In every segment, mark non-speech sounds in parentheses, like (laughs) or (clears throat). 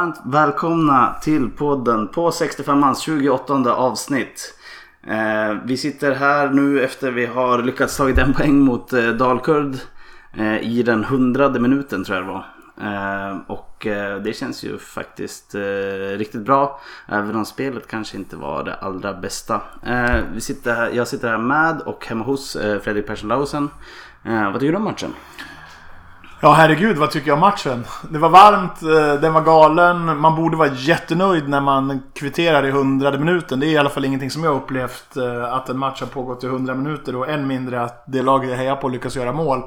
Varmt välkomna till podden på 65ans 28 avsnitt. Eh, vi sitter här nu efter vi har lyckats tagit en poäng mot eh, Dalkurd eh, i den hundrade minuten tror jag det var. Eh, och eh, det känns ju faktiskt eh, riktigt bra. Även om spelet kanske inte var det allra bästa. Eh, vi sitter här, jag sitter här med och hemma hos eh, Fredrik Persson Lausen. Eh, vad tycker du om matchen? Ja herregud, vad tycker jag om matchen? Det var varmt, eh, den var galen. Man borde vara jättenöjd när man kvitterar i hundrade minuten. Det är i alla fall ingenting som jag upplevt eh, att en match har pågått i 100 minuter och än mindre att det laget jag hejar på lyckas göra mål.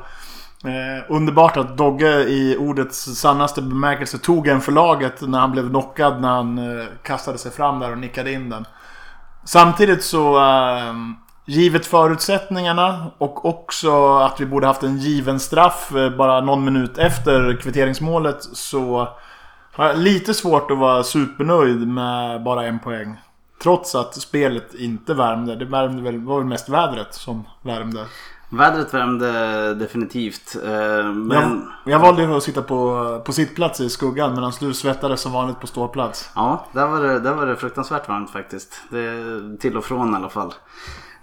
Eh, underbart att Dogge i ordets sannaste bemärkelse tog en för laget när han blev knockad när han eh, kastade sig fram där och nickade in den. Samtidigt så eh, Givet förutsättningarna och också att vi borde haft en given straff eh, bara någon minut efter kvitteringsmålet så har jag lite svårt att vara supernöjd med bara en poäng. Trots att spelet inte värmde. Det värmde väl, var väl mest vädret som värmde. Vädret värmde definitivt. eh, Men... Jag, jag valde att sitta på, på sittplats i skuggan medan du svettades som vanligt på ståplats. Ja, där var, det, där var det fruktansvärt varmt faktiskt. Det, till och från i alla fall.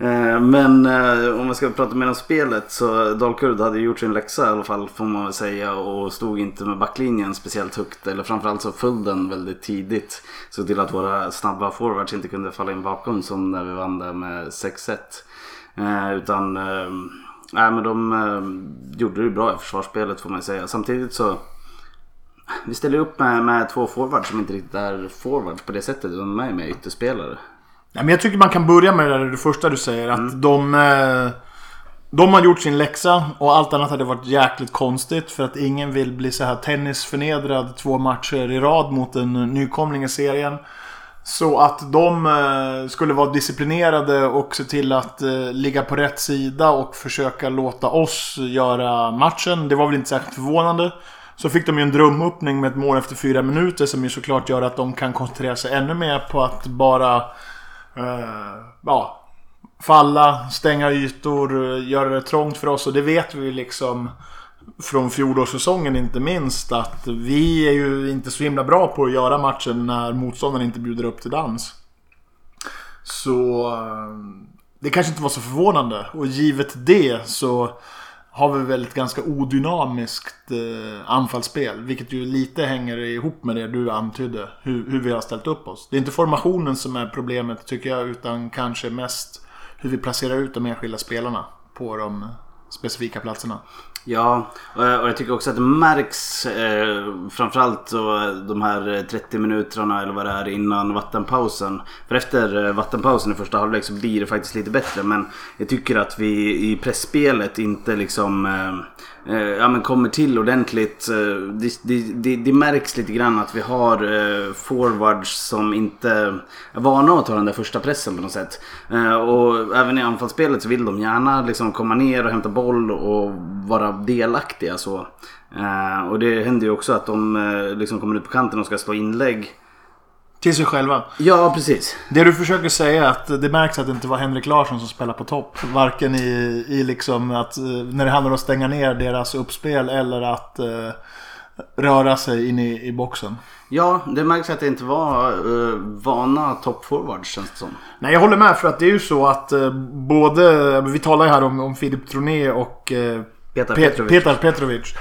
Eh, men eh, om vi ska prata mer om spelet så Dalkurd hade gjort sin läxa i alla fall får man väl säga och stod inte med backlinjen speciellt högt eller framförallt så föll den väldigt tidigt. Så till att våra snabba forwards inte kunde falla in bakom som när vi vann där med 6-1. Eh, utan nej, men de gjorde det bra i försvarsspelet får man säga. Samtidigt så vi ställer upp med, med två forwards som inte riktigt är forwards på det sättet. De är med ytterspelare. Ja, men jag tycker man kan börja med det, där, det första du säger. Att de, eh, de har gjort sin läxa och allt annat hade varit jäkligt konstigt. För att ingen vill bli så här tennisförnedrad två matcher i rad mot en nykomling i serien. Så att de eh, skulle vara disciplinerade och se till att eh, ligga på rätt sida och försöka låta oss göra matchen. Det var väl inte särskilt förvånande. Så fick de ju en drömöppning med ett mål efter fyra minuter som ju såklart gör att de kan koncentrera sig ännu mer på att bara Eh, ja, falla, stänga ytor, eh, göra det trångt för oss. Och det vet vi ju liksom från fjolårssäsongen inte minst att vi är ju inte så himla bra på att göra matchen när motståndaren inte bjuder upp till dans. Så eh, det kanske inte var så förvånande. Och givet det så har vi väl ett ganska odynamiskt eh, anfallsspel. Vilket ju lite hänger ihop med det du antydde. Hur, hur vi har ställt upp oss. Det är inte formationen som är problemet tycker jag. Utan kanske mest hur vi placerar ut de enskilda spelarna på de specifika platserna. Ja, och jag, tycker också att det märks eh, framförallt så eh, de här eh, 30 minuterna eller vad det är innan vattenpausen. För efter eh, vattenpausen i första halvlek så blir det faktiskt lite bättre. Men jag tycker att vi i pressspelet inte liksom eh, eh, ja, men kommer till ordentligt. Eh, det, det, det, det märks lite grann att vi har eh, forwards som inte är vana att ta den där första pressen på något sätt. Eh, Och även i anfallsspelet så vill de gärna liksom komma ner och hämta boll och vara delaktiga så. Eh, och det händer ju också att de eh, liksom kommer ut på kanten och ska slå inlägg. Till sig själva. Ja, precis. Det du försöker säga är att det märks att det inte var Henrik Larsson som spelar på topp. Varken i, i liksom att eh, när det handlar om att stänga ner deras uppspel eller att eh, röra sig in i, i boxen. Ja, det märks att det inte var eh, vana toppforwards känns det som. Nej, jag håller med för att det är ju så att eh, både, vi talar ju här om, om Filip Troné och eh, Petar Pet- Petrovic. Petar Petrovic.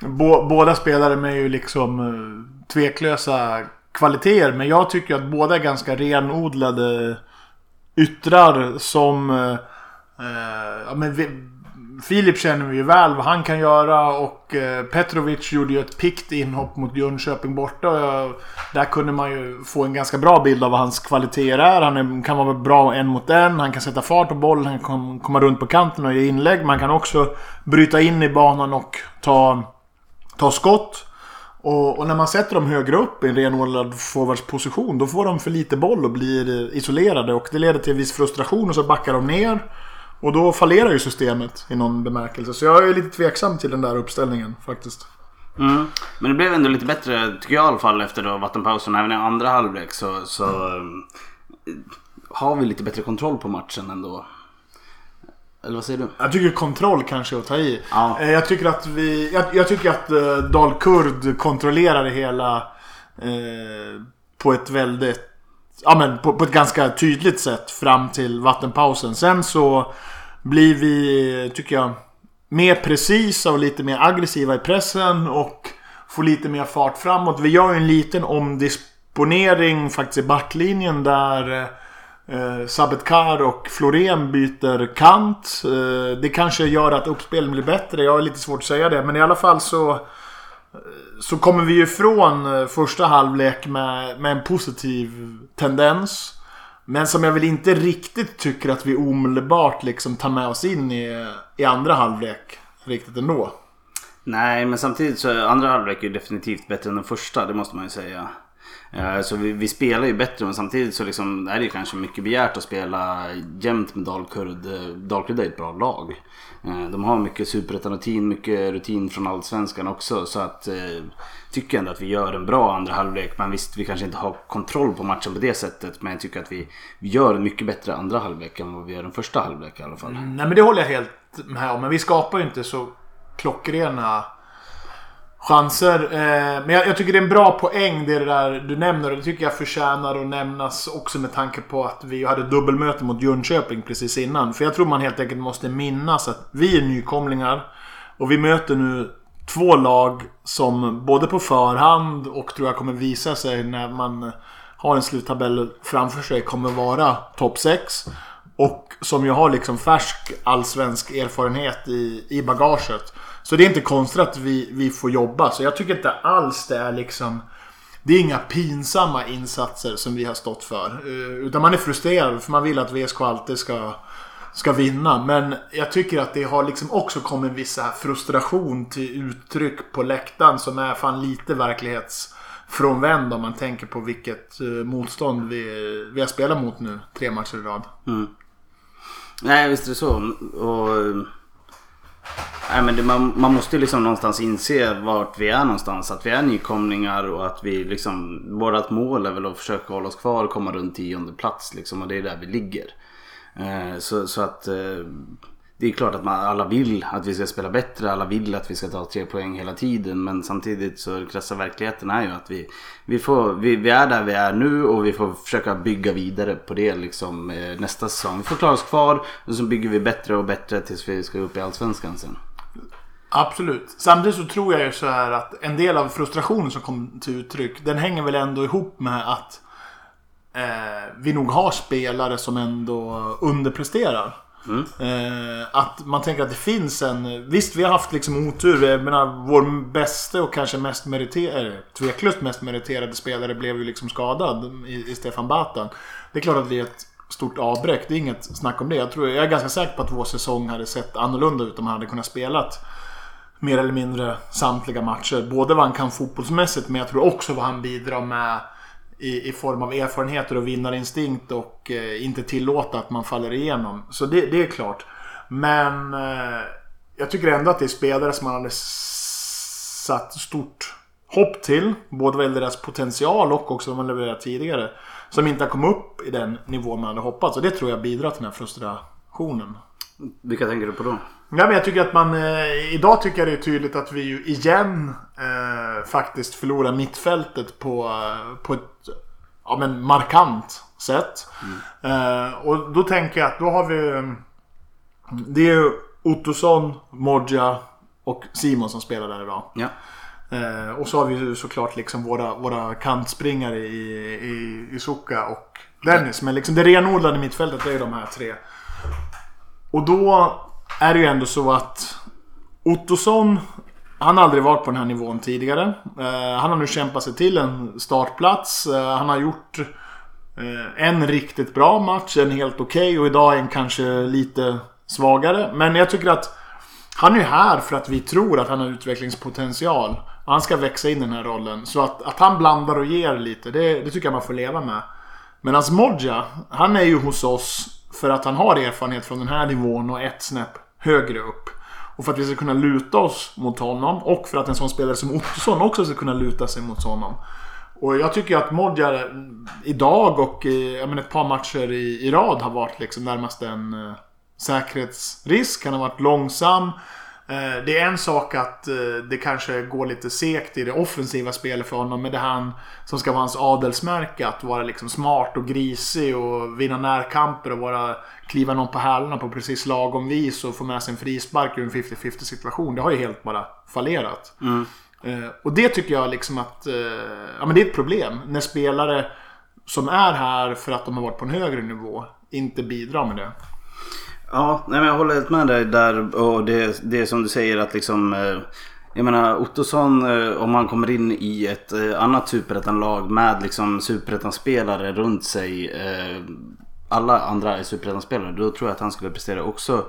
Bå, båda spelare med ju liksom eh, tveklösa kvaliteter. Men jag tycker att båda är ganska renodlade yttrar som... Eh, ja, men vi, Filip känner vi ju väl vad han kan göra och eh, Petrovic gjorde ju ett pikt inhopp mot Jönköping borta. Och jag, där kunde man ju få en ganska bra bild av vad hans kvaliteter är. Han är, kan vara bra en mot en, han kan sätta fart på bollen, han kan komma runt på kanten och ge inlägg. Man kan också bryta in i banan och ta, ta skott. Och, och när man sätter dem högre upp i en renodlad forwardsposition då får de för lite boll och blir eh, isolerade och det leder till viss frustration och så backar de ner. Och då fallerar ju systemet i någon bemärkelse. Så jag är lite tveksam till den där uppställningen faktiskt. Mm. Men det blev ändå lite bättre tycker jag i alla fall efter då vattenpausen. Även i andra halvlek så, så um, har vi lite bättre kontroll på matchen ändå. Eller vad säger du? Jag tycker kontroll kanske är att ta i. Ja. Eh, Jag tycker att vi... Jag, jag tycker att eh, Dalkurd kontrollerar hela Eh, på ett väldigt... Ja men på, på ett ganska tydligt sätt fram till vattenpausen. Sen så blir vi, tycker jag, mer precisa och lite mer aggressiva i pressen och får lite mer fart framåt. Vi gör ju en liten omdisponering faktiskt i backlinjen där eh, Sabetkar och Florén byter kant. Eh, det kanske gör att uppspelen blir bättre. Jag har lite svårt att säga det. Men i alla fall så eh, så kommer vi ju ifrån eh, första halvlek med, med en positiv tendens. Men som jag väl inte riktigt tycker att vi omedelbart liksom tar med oss in i, i andra halvlek riktigt ändå. Nej, men samtidigt så är andra halvlek ju definitivt bättre än den första. Det måste man ju säga. Eh, så vi, vi, spelar ju bättre men samtidigt så liksom, är det ju kanske mycket begärt att spela jämt med Dalkurd. Eh, Dalkurd är ett bra lag. Eh, de har mycket superettan-rutin, mycket rutin från Allsvenskan också. Så att tycker ändå att vi gör en bra andra halvlek. Men visst, vi kanske inte har kontroll på matchen på det sättet. Men jag tycker att vi, vi gör en mycket bättre andra halvlek än vad vi gör den första halvlek i alla fall. Mm, nej men det håller jag helt med om. Men vi skapar ju inte så klockrena chanser. Eh, men jag, jag, tycker det är en bra poäng det där du nämner. Och det tycker jag förtjänar att nämnas också med tanke på att vi hade dubbelmöte mot Jönköping precis innan. För jag tror man helt enkelt måste minnas att vi är nykomlingar. Och vi möter nu två lag som både på förhand och tror jag kommer visa sig när man har en sluttabell framför sig kommer vara topp 6. Och som ju har liksom färsk allsvensk erfarenhet i, i bagaget. Så det är inte konstigt att vi, vi får jobba. Så jag tycker inte alls det är liksom... Det är inga pinsamma insatser som vi har stått för. Eh, utan man är frustrerad för man vill att VSK alltid ska, ska vinna. Men jag tycker att det har liksom också kommit en viss frustration till uttryck på läktaren som är fan lite verklighetsfrånvänd om man tänker på vilket eh, motstånd vi, vi har spelat mot nu tre matcher i rad. Mm. Nej visst är det så. Och eh, Nej, men det, man, man måste liksom någonstans inse vart vi är någonstans. Att vi är nykomlingar och att vi liksom... Vårat mål är väl att försöka hålla oss kvar och komma runt tionde plats liksom. Och det är där vi ligger. Eh, så, så att... Eh, det är klart att man, alla vill att vi ska spela bättre. Alla vill att vi ska ta tre poäng hela tiden. Men samtidigt så krassa verkligheten är ju att vi, vi, får, vi, vi är där vi är nu och vi får försöka bygga vidare på det liksom, eh, nästa säsong. Vi får klara oss kvar och så bygger vi bättre och bättre tills vi ska upp i Allsvenskan sen. Absolut. Samtidigt så tror jag ju så här att en del av frustrationen som kom till uttryck, den hänger väl ändå ihop med att eh, vi nog har spelare som ändå underpresterar. Mm. Eh, att man tänker att det finns en... Visst, vi har haft liksom otur. Jag menar, vår bästa och kanske mest meriterade, tveklöst mest meriterade spelare blev ju liksom skadad i, i Stefan Batan. Det är klart att det är ett stort avbräck. Det är inget snack om det. Jag, tror, jag är ganska säker på att vår säsong hade sett annorlunda ut om han hade kunnat spela mer eller mindre samtliga matcher. Både vad han kan fotbollsmässigt men jag tror också vad han bidrar med i, i form av erfarenheter och vinnarinstinkt och eh, inte tillåta att man faller igenom. Så det, det är klart. Men eh, jag tycker ändå att det är spelare som man hade satt stort hopp till. Både vad gäller deras potential och också vad man levererat tidigare. Som inte har kommit upp i den nivå man hade hoppats. Och det tror jag bidrar till den här frustrationen. Vilka tänker du på då? Ja, men jag tycker att man... Eh, idag tycker jag det är tydligt att vi ju igen eh, faktiskt förlorar mittfältet på, eh, på ett ja, men markant sätt. Mm. Eh, och då tänker jag att då har vi... Det är ju Ottosson, Modja och Simon som spelar där idag. Ja. Eh, och så har vi ju såklart liksom våra, våra kantspringare i, i, i Suka och Dennis. Men liksom det renodlade mittfältet det är ju de här tre. Och då är det ju ändå så att Ottosson, han har aldrig varit på den här nivån tidigare. Eh, han har nu kämpat sig till en startplats. Eh, han har gjort eh, en riktigt bra match, en helt okej okay, och idag en kanske lite svagare. Men jag tycker att han är ju här för att vi tror att han har utvecklingspotential. Han ska växa in i den här rollen. Så att, att han blandar och ger lite, det, det tycker jag man får leva med. Medan Modja, han är ju hos oss för att han har erfarenhet från den här nivån och ett snäpp högre upp. Och för att vi ska kunna luta oss mot honom och för att en sån spelare som Ottosson också ska kunna luta sig mot honom. Och jag tycker att Modjar idag och jag menar, ett par matcher i, i rad har varit liksom närmast en eh, säkerhetsrisk. Han har varit långsam. Eh, det är en sak att eh, det kanske går lite segt i det offensiva spelet för honom. Men det han som ska vara hans adelsmärke. Att vara liksom smart och grisig och vinna närkamper och vara, kliva någon på hälarna på precis lagom vis och få med sig en frispark ur en 50-50 situation. Det har ju helt bara fallerat. Mm. Eh, och det tycker jag liksom att ja, men det är ett problem. När spelare som är här för att de har varit på en högre nivå inte bidrar med det. Ja, nej, men jag håller helt med dig där. Och det, det är som du säger att liksom... Eh, jag menar Ottosson, eh, om han kommer in i ett eh, annat superettan-lag med liksom superettan-spelare runt sig alla andra är superettan-spelare då tror jag att han skulle prestera också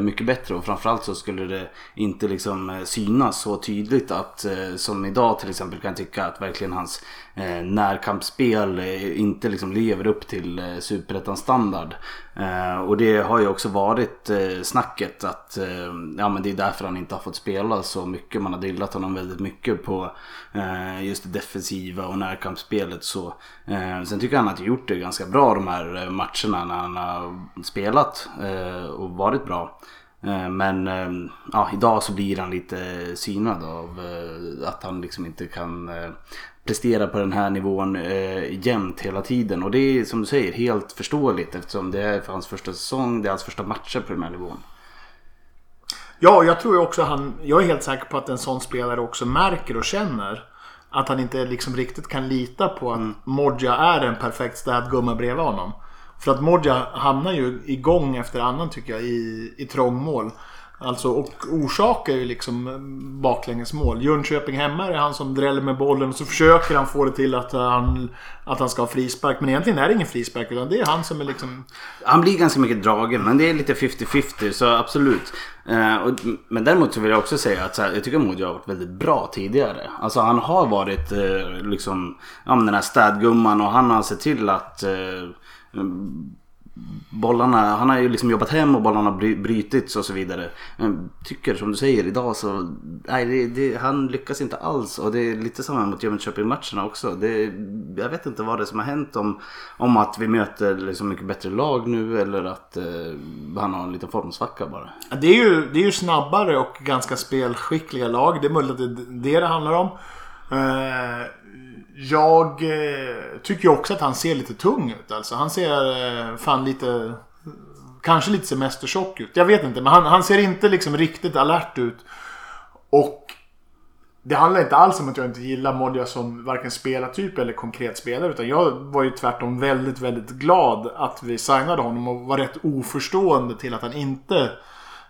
mycket bättre och framförallt så skulle det inte liksom synas så tydligt att som idag till exempel kan jag tycka att verkligen hans eh, närkampsspel eh, inte liksom lever upp till eh, superettan standard. Eh, och det har ju också varit eh, snacket att eh, ja, men det är därför han inte har fått spela så mycket. Man har drillat honom väldigt mycket på eh, just det defensiva och närkampsspelet. Så, eh, sen tycker jag han att han gjort det ganska bra de här eh, matcherna när han har spelat eh, och varit bra. Eh, men ja, idag så blir han lite synad av att han liksom inte kan prestera på den här nivån eh, jämt hela tiden. Och det är som du säger helt förståeligt eftersom det är för hans första säsong, det är hans första matcher på den här nivån. Ja, jag tror också han, jag är helt säker på att en sån spelare också märker och känner att han inte liksom riktigt kan lita på att mm. Modja är en perfekt städgumma bredvid honom. För att Modja hamnar ju igång efter annan tycker jag i, i trångmål. Alltså, och orsakar ju liksom eh, baklängesmål. Jönköping hemma är han som dräller med bollen och så försöker han få det till att han, att han ska ha frispark. Men egentligen är det ingen frispark utan det är han som är liksom... Han blir ganska mycket dragen men det är lite 50-50 så absolut. Eh, men däremot så vill jag också säga att här, jag tycker Mojo har varit väldigt bra tidigare. Alltså han har varit eh, liksom ja, den här städgumman och han har sett till att bollarna, han har ju liksom jobbat hem och bollarna har brytits och så vidare. Men tycker som du säger idag så, nej det, det, han lyckas inte alls och det är lite samma mot Jönköping-matcherna också. Det, jag vet inte vad det är som har hänt om, om att vi möter liksom mycket bättre lag nu eller att eh, han har en liten formsvacka bara. Det är, ju, det är ju snabbare och ganska spelskickliga lag. Det är möjligt att det är det det handlar om. Eh, jag eh, tycker också att han ser lite tung ut. Alltså, han ser eh, fan lite... Kanske lite semestertjock ut. Jag vet inte, men han, han ser inte liksom riktigt alert ut. Och det handlar inte alls om att jag inte gillar Modja som varken spelartyp eller konkret spelare. Utan jag var ju tvärtom väldigt, väldigt glad att vi signade honom och var rätt oförstående till att han inte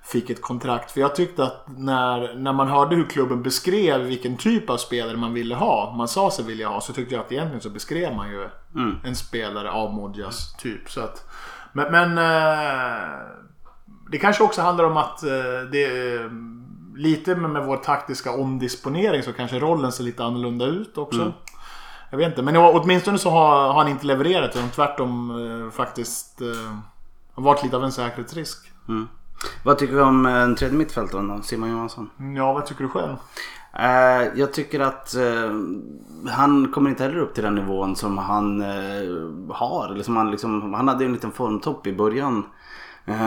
fick ett kontrakt. För jag tyckte att när, när man hörde hur klubben beskrev vilken typ av spelare man ville ha, man sa sig vilja ha, så tyckte jag att egentligen så beskrev man ju mm. en spelare av Modjas typ. Så att, men, men eh, det kanske också handlar om att eh, det lite med, vår taktiska omdisponering så kanske rollen ser lite annorlunda ut också. Mm. Jag vet inte, men åtminstone så har, han inte levererat. Utan tvärtom eh, faktiskt eh, har varit lite av en säkerhetsrisk. Mm. Vad tycker vi om en eh, tredje mittfältare då? Simon Johansson? Ja, vad tycker du själv? Uh, jag tycker att uh, han kommer inte heller upp till den nivån som han uh, har. Liksom han, liksom, han hade en liten formtopp i början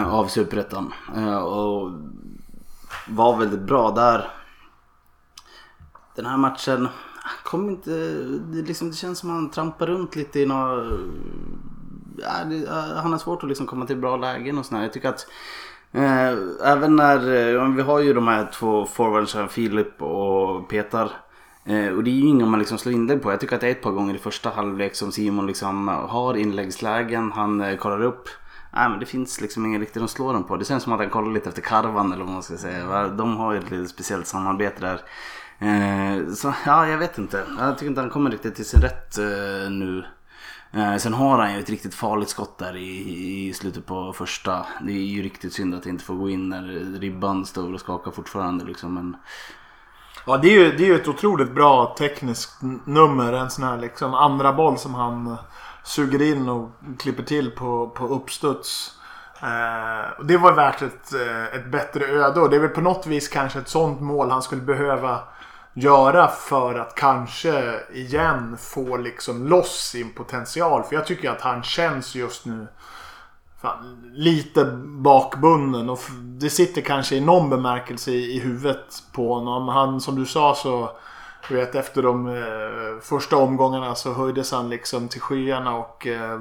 av Superettan. och var väldigt bra där. Den här matchen kom inte... Det, liksom, det känns som han trampar runt lite i några... Han har svårt att liksom komma till bra lägen och sådär. Jag tycker att Eh, även när, eh, vi har ju de här två forwardsen, Filip och Petar. Eh, och det är ju inga man liksom slår inlägg på. Jag tycker att det är ett par gånger i första halvlek som Simon liksom har inläggslägen. Han eh, kollar upp. Nej men det finns liksom ingen riktigt att slå dem på. Det känns som att han kollar lite efter karvan eller vad man ska säga. De har ju ett lite speciellt samarbete där. Eh, så ja, jag vet inte. Jag tycker inte han kommer riktigt till sin rätt eh, nu. Eh, sen har han ju ett riktigt farligt skott där i, i slutet på första. Det är ju riktigt synd att det inte får gå in när ribban står och skakar fortfarande liksom. Men... Ja det är ju det är ju ett otroligt bra tekniskt nummer. En sån här liksom andra boll som han eh, suger in och klipper till på, på uppstuds. Eh, det var värt ett, eh, ett bättre öde och det är väl på något vis kanske ett sånt mål han skulle behöva göra för att kanske igen få liksom loss sin potential. För jag tycker att han känns just nu fan, lite bakbunden. Och det sitter kanske i någon bemärkelse i, i huvudet på honom. Han, som du sa så... Du vet efter de eh, första omgångarna så höjdes han liksom till skyarna och eh,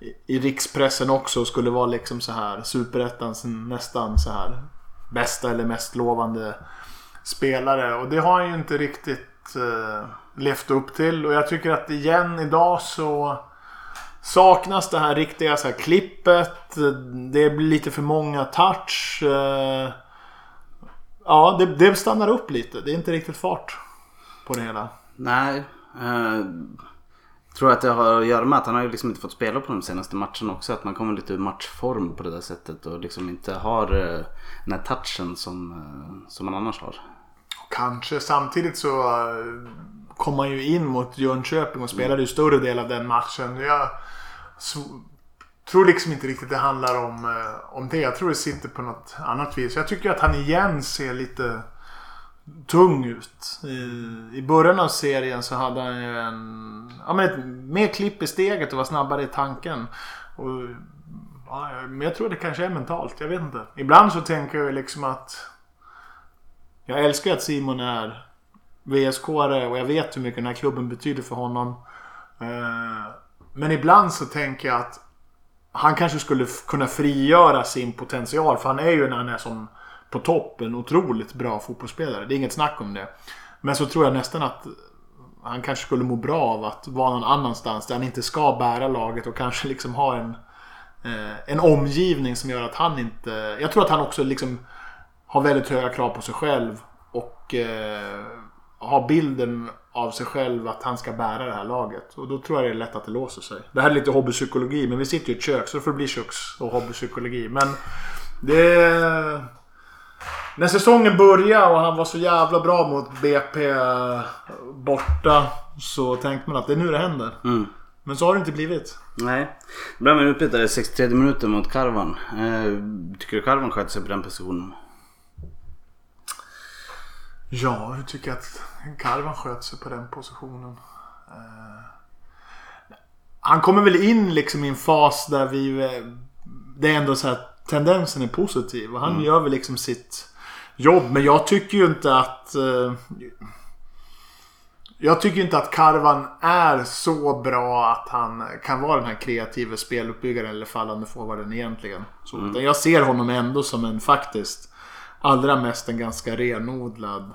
i, i rikspressen också skulle vara liksom så här superettans nästan så här bästa eller mest lovande spelare. Och det har han ju inte riktigt eh, levt upp till. Och jag tycker att igen idag så saknas det här riktiga så här, klippet. Det blir lite för många touch. Eh, ja, det, det stannar upp lite. Det är inte riktigt fart på det hela. Nej. Eh, tror att det har att göra med att han har ju liksom inte fått spela på de senaste matcherna också. Att man kommer lite ur matchform på det där sättet och liksom inte har eh, den här touchen som, eh, som man annars har. Kanske. Samtidigt så eh, kom man ju in mot Jönköping och spelade ju större del av den matchen. Jag tror liksom inte riktigt det handlar om, eh, om det. Jag tror det sitter på något annat vis. Jag tycker att han igen ser lite tung ut. I, I början av serien så hade han ju en... Ja men ett mer klipp i steget och var snabbare i tanken. Och, ja, men jag tror det kanske är mentalt. Jag vet inte. Ibland så tänker jag liksom att... Jag älskar att Simon är vsk och jag vet hur mycket den här klubben betyder för honom. Eh, men ibland så tänker jag att han kanske skulle kunna frigöra sin potential. För han är ju när han är som på topp en otroligt bra fotbollsspelare. Det är inget snack om det. Men så tror jag nästan att han kanske skulle må bra av att vara någon annanstans där han inte ska bära laget och kanske liksom ha en, eh, en omgivning som gör att han inte... Jag tror att han också liksom har väldigt höga krav på sig själv och eh, har bilden av sig själv att han ska bära det här laget. Och då tror jag det är lätt att det låser sig. Det här är lite hobbypsykologi men vi sitter ju i ett kök så det får bli köks och hobbypsykologi. Men det... När säsongen började och han var så jävla bra mot BP borta så tänkte man att det är nu det händer. Mm. Men så har det inte blivit. Nej. Man utbytt i 63 minuter mot Karvan. Eh, tycker du Karvan sköter sig på den positionen? Ja, jag tycker att Karvan sköt sig på den positionen. Eh, han kommer väl in liksom i en fas där vi... Det är ändå så här tendensen är positiv och han mm. gör väl liksom sitt jobb. Men jag tycker ju inte att... Eh, jag tycker inte att Karvan är så bra att han kan vara den här kreativa speluppbyggaren eller fallande forwarden egentligen. Så, mm. Jag ser honom ändå som en faktiskt allra mest en ganska renodlad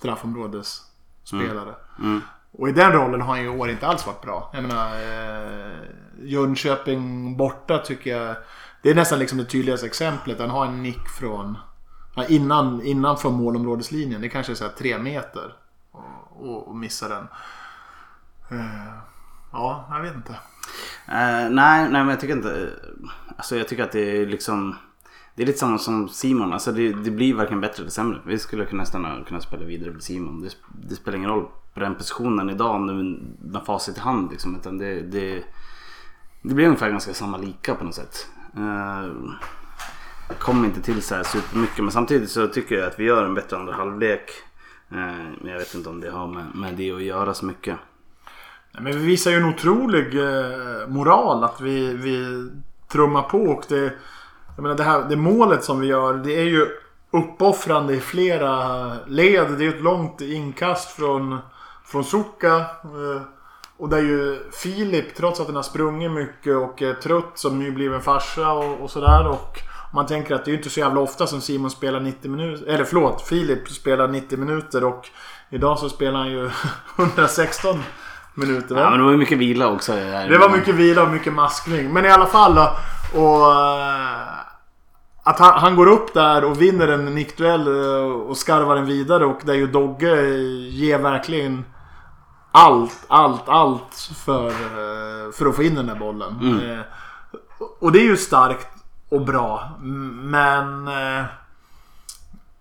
straffområdesspelare. Mm. Mm. Och i den rollen har han ju i år inte alls varit bra. Jag menar, eh, Jönköping borta tycker jag... Det är nästan liksom det tydligaste exemplet. Han har en nick från... Innan, innanför målområdeslinjen. Det kanske är så tre meter. Och, och, och missar den. Eh, ja, jag vet inte. Uh, nej, nej men jag tycker inte... Alltså jag tycker att det är liksom... Det är lite samma som Simon. Alltså det, det blir varken bättre eller sämre. Vi skulle nästan kunna spela vidare med Simon. Det, det, spelar ingen roll på den positionen idag nu med facit i hand. Liksom, utan det, det, det blir ungefär ganska samma lika på något sätt. Eh, uh, kom inte till så här supermycket. Men samtidigt så tycker jag att vi gör en bättre andra halvlek. Uh, men jag vet inte om det har med, med det att göra så mycket. Nej, men vi visar ju en otrolig uh, moral att vi, vi trummar på. Och det, jag menar det, här, det målet som vi gör det är ju uppoffrande i flera led. Det är ju ett långt inkast från, från Suka. Eh, och där ju Filip, trots att han har sprungit mycket och är trött som nybliven farsa och, och sådär. Och man tänker att det är ju inte så jävla ofta som Simon spelar 90 minuter. Eller förlåt, Filip spelar 90 minuter och idag så spelar han ju (laughs) 116 minuter. Ja men det var mycket vila också. Det var mycket vila och mycket maskning. Men i alla fall. Och... Eh, att han, han, går upp där och vinner en nickduell eh, och skarvar den vidare och där ju Dogge ger verkligen allt, allt, allt för, eh, för att få in den där bollen. Mm. Och det är ju starkt och bra. Men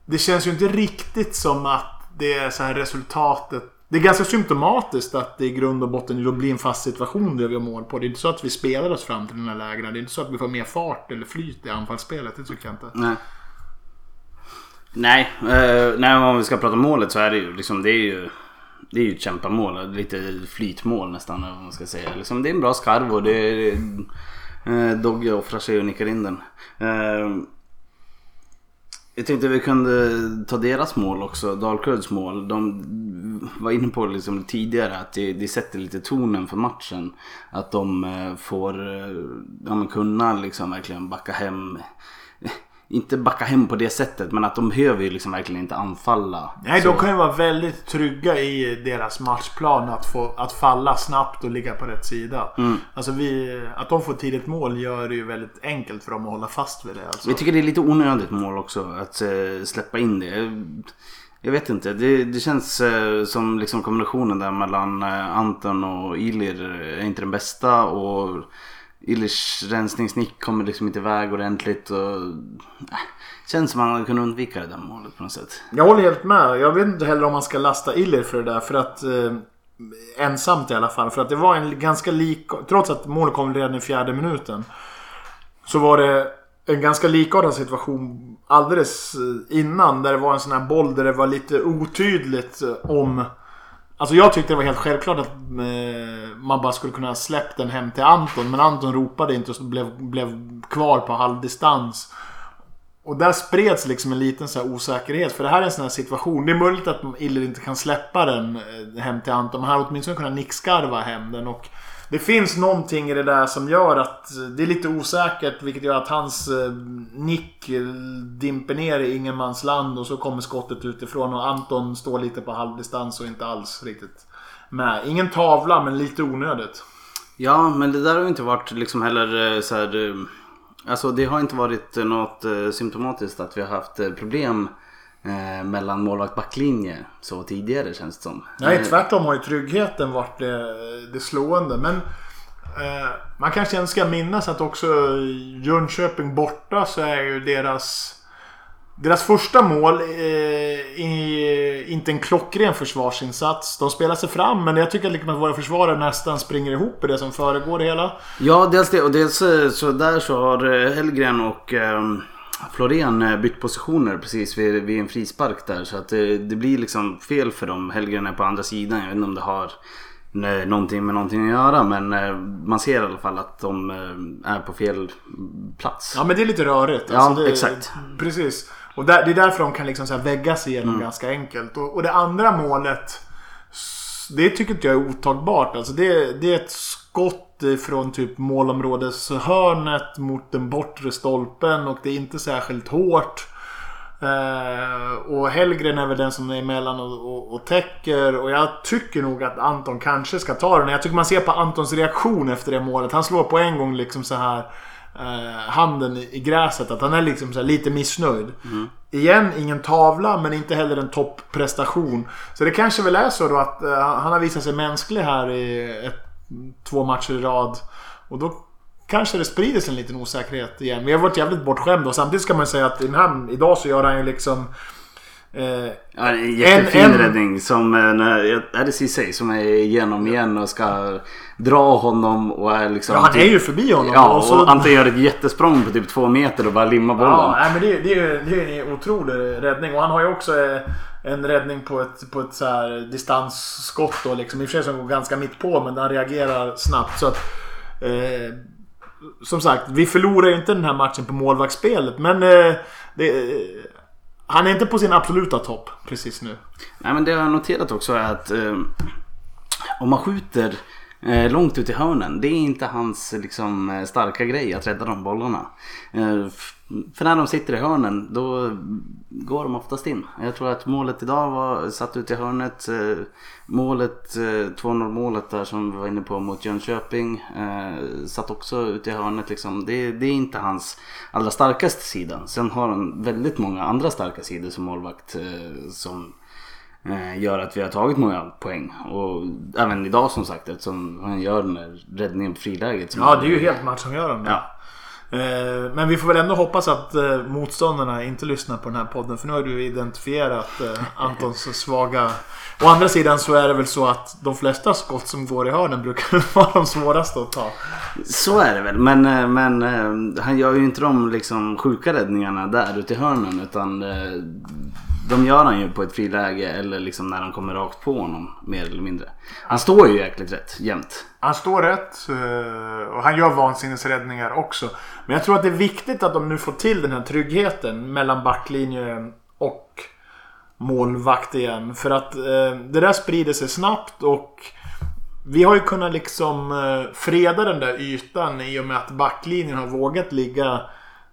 det känns ju inte riktigt som att det är så här resultatet det är ganska symptomatiskt att det i grund och botten då blir en fast situation där vi gör mål på. Det är inte så att vi spelar oss fram till den här lägren. Det är inte så att vi får mer fart eller flyt i anfallsspelet. Det tycker jag inte. Nej. Nej, eh, nej om vi ska prata målet så är det ju liksom det är ju det är ju ett kämpamål. Lite flytmål nästan om man ska säga. Liksom, det är en bra skarv och det är, Eh, Dogge offrar sig och nickar in den. Eh, jag tänkte vi kunde ta deras mål också, Dalkurds mål. De var inne på liksom tidigare att det, det sätter lite tonen för matchen. Att de eh, får eh, ja, kunna liksom verkligen backa hem inte backa hem på det sättet men att de behöver ju liksom verkligen inte anfalla. Nej, Så- de kan ju vara väldigt trygga i deras matchplan att, få, att falla snabbt och ligga på rätt sida. Mm. Alltså vi, att de får tidigt mål gör det ju väldigt enkelt för dem att hålla fast vid det. Alltså. Jag tycker det är lite onödigt mål också att eh, släppa in det. Jag vet inte, det, det känns eh, som liksom kombinationen där mellan eh, Anton och Ilir är inte den bästa och Ilirs rensningsnick kommer liksom inte iväg ordentligt och äh, känns som att han kunde undvika det där målet på något sätt. Jag håller helt med. Jag vet inte heller om man ska lasta Iller för det där. För att... Eh, ensamt i alla fall. För att det var en ganska lik... Trots att målet kom redan i fjärde minuten. Så var det en ganska likartad situation alldeles eh, innan. Där det var en sån här boll där det var lite otydligt eh, om... Alltså jag tyckte det var helt självklart att eh, man bara skulle kunna släppt den hem till Anton. Men Anton ropade inte och blev, blev kvar på halvdistans. Och där spreds liksom en liten så här osäkerhet. För det här är en sån här situation. Det är möjligt att Iller inte kan släppa den eh, hem till Anton. Men han har åtminstone kunnat nickskarva hem den. Och det finns någonting i det där som gör att det är lite osäkert. Vilket gör att hans eh, nick dimper ner i ingenmansland. Och så kommer skottet utifrån. Och Anton står lite på halvdistans och inte alls riktigt med. Ingen tavla men lite onödigt. Ja, men det där har ju inte varit liksom heller eh, så här. Eh, alltså det har inte varit något symptomatiskt att vi har haft problem eh, mellan målvakt backlinje så tidigare känns det som. Nej, Eh, tvärtom har ju tryggheten varit det, det slående. Men eh, man kanske ändå ska minnas att också Jönköping borta så är ju deras... Deras första mål eh, är inte en klockren försvarsinsats. De spelar sig fram men jag tycker liksom att våra försvarare nästan springer ihop i det som föregår det hela. Ja, dels det och dels eh, så där så har eh, Hellgren och eh, Florén eh, bytt positioner precis vid, vid en frispark där. Så att det, det blir liksom fel för dem. Hellgren är på andra sidan. Jag vet inte om det har eh, någonting med någonting att göra. Men eh, man ser i alla fall att de eh, är på fel plats. Ja men det är lite rörigt. Ja, det, exakt. Precis. Och där, det är därför de kan liksom så här vägga sig igenom ganska enkelt. Och, och det andra målet. Det tycker inte jag är otagbart. Alltså det, det är ett skott från typ målområdeshörnet mot den bortre stolpen. Och det är inte särskilt hårt. Eh, och Hellgren är väl den som är emellan och, och, och täcker. Och jag tycker nog att Anton kanske ska ta den. Jag tycker man ser på Antons reaktion efter det målet. Han slår på en gång liksom så här eh, handen i, i gräset. Att han är liksom så lite missnöjd. Igen, ingen tavla men inte heller en topprestation. Så det kanske väl är så då att eh, han har visat sig mänsklig här i ett, två matcher i rad. Och då kanske det sprider sig en liten osäkerhet igen. Vi har varit jävligt bortskämda och samtidigt ska man säga att i den här, idag så gör han ju liksom... Eh, Ja, en jättefin En- en- räddning som eh, när, är det Ceesay som är igenom igen och ska dra honom och är liksom... ja, han är ju förbi honom. Ja, och så, och Anton gör ett jättesprång på typ två meter och bara limmar bollen. Ja, nej, men det, det, är, det är en otrolig räddning. Och han har ju också eh, en räddning på ett, på ett så här distansskott. Då, liksom. I och för sig som går ganska mitt på men han reagerar snabbt. Så att, eh, som sagt, vi förlorar ju inte den här matchen på målvaktsspelet. Men eh, det, han är inte på sin absoluta topp precis nu. Nej men det jag har noterat också är att eh, om man skjuter eh, långt ut i hörnen. Det är inte hans liksom, eh, starka grej att rädda de bollarna. Eh, för när de sitter i hörnen då går de oftast in. Jag tror att målet idag var satt ut i hörnet. Eh, målet, eh, 2-0 målet där som vi var inne på mot Jönköping. Eh, satt också ut i hörnet liksom. Det, det är inte hans allra starkaste sida. Sen har han väldigt många andra starka sidor som målvakt. Eh, som eh, gör att vi har tagit många poäng. Och även idag som sagt eftersom han gör den där räddningen på friläget. Ja, det är ju helt matchavgörande. Ja. Eh, men vi får väl ändå hoppas att eh, motståndarna inte lyssnar på den här podden. För nu har du identifierat eh, Antons svaga... Å andra sidan så är det väl så att de flesta skott som går i hörnen brukar (laughs) vara de svåraste att ta. Så är det väl. Men, men han gör ju inte de liksom sjuka räddningarna där ute i hörnen. Utan de gör han ju på ett friläge eller liksom när de kommer rakt på honom mer eller mindre. Han står ju jäkligt rätt jämt. Han står rätt eh, och han gör vansinnesräddningar också. Men jag tror att det är viktigt att de nu får till den här tryggheten mellan backlinjen och målvakt igen. För att eh, det där sprider sig snabbt och vi har ju kunnat liksom eh, freda den där ytan i och med att backlinjen har vågat ligga,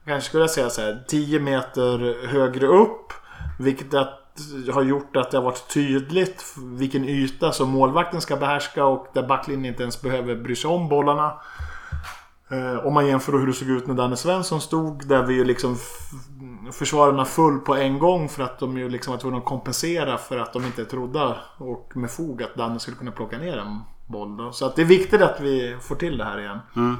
kanske skulle jag säga så här, 10 meter högre upp. Vilket att, har gjort att det har varit tydligt vilken yta som målvakten ska behärska och där backlinjen inte ens behöver bry sig om bollarna. Eh, om man jämför hur det såg ut när Danne Svensson stod. Där vi ju liksom försvararna full på en gång för att de ju liksom var tvungna att kompensera för att de inte trodde, och med fog att Danne skulle kunna plocka ner en boll. Då. Så att det är viktigt att vi får till det här igen. Mm.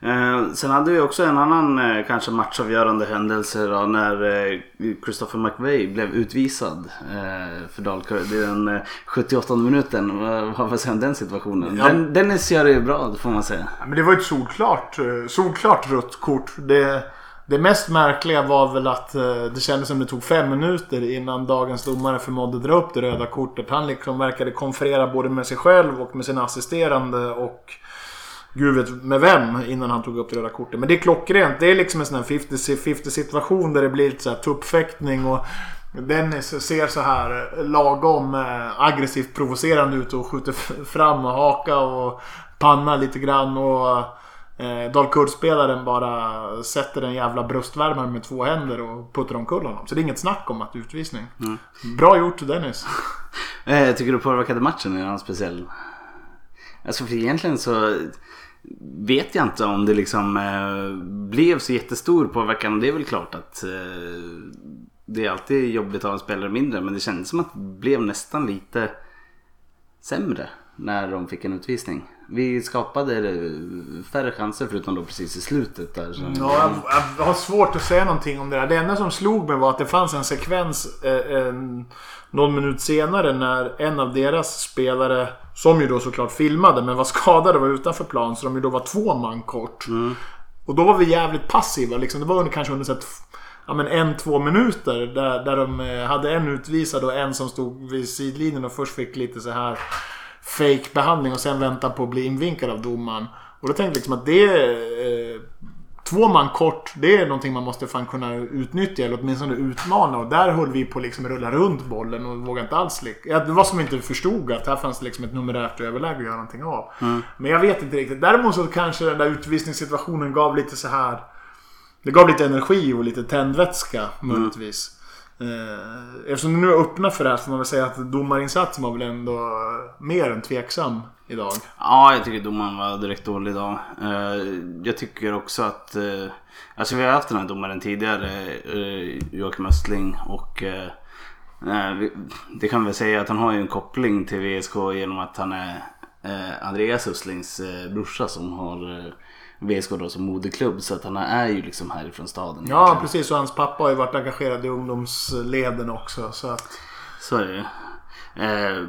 Eh, sen hade vi också en annan eh, kanske matchavgörande händelse då, när eh, Christopher McVeigh blev utvisad eh, för Dalkurd i den 78 eh, minuten. Vad, vad säger om den situationen? Ja. Den, Dennis gör det ju bra får man säga. Ja, men det var ju ett solklart, eh, solklart rött kort. Det, det mest märkliga var väl att det kändes som det tog fem minuter innan dagens domare förmådde dra upp det röda kortet. Han liksom verkade konferera både med sig själv och med sina assisterande och Gud vet med vem innan han tog upp det röda kortet. Men det är klockrent. Det är liksom en sån här 50-50 situation där det blir lite så här tuppfäktning och Dennis ser så här lagom eh, aggressivt provocerande ut och skjuter fram och haka och panna lite grann. Och eh, Dalkurd-spelaren bara sätter en jävla bröstvärmare med två händer och puttar omkull honom. Så det är inget snack om att utvisning. Mm. Bra gjort Dennis. Jag tycker du påverkade matchen i någon speciell... Alltså för egentligen så vet jag inte om det liksom eh, blev så jättestor påverkan. Det är väl klart att eh, det är alltid jobbigt att ha en spelare mindre. Men det kändes som att det blev nästan lite sämre när de fick en utvisning. Vi skapade färre chanser förutom då precis i slutet där. Så. Ja, jag, jag, har svårt att säga någonting om det där. Det enda som slog mig var att det fanns en sekvens eh, en, någon minut senare när en av deras spelare, som ju då såklart filmade men var (laughs) skadad och var utanför plan, så de ju då var två man kort. Mm. Och då var vi jävligt passiva. Liksom. Det var under, kanske under så ja, men en, två minuter där, där de eh, hade en utvisad och en som stod vid sidlinjen och först fick lite så här fake behandling och sen vänta på att bli invinkad av domaren. Och då tänkte jag liksom att det. Eh, två man kort, det är någonting man måste fan kunna utnyttja eller åtminstone utmana. Och där höll vi på liksom rulla runt bollen och vågade inte alls... Ja, det var som inte förstod att här fanns det liksom ett numerärt överläge att göra någonting av. Mm. Men jag vet inte riktigt. Däremot så kanske den där utvisningssituationen gav lite så här... Det gav lite energi och lite tändvätska möjligtvis. Eh, Eh, eftersom du nu är öppna för det här så får man väl säga att domarinsatsen var väl ändå mer än tveksam idag. Ja, jag tycker domaren var direkt dålig idag. Eh, jag tycker också att... Eh, alltså vi har haft den här domaren tidigare, Joakim Östling. Och det kan vi väl säga att han har ju en koppling till VSK genom att han är Andreas Östlings brorsa som har VSK då som moderklubb. Så att han är ju liksom härifrån staden. Ja egentligen. precis och hans pappa har ju varit engagerad i ungdomsleden också. Så, att... så är det ju. Eh,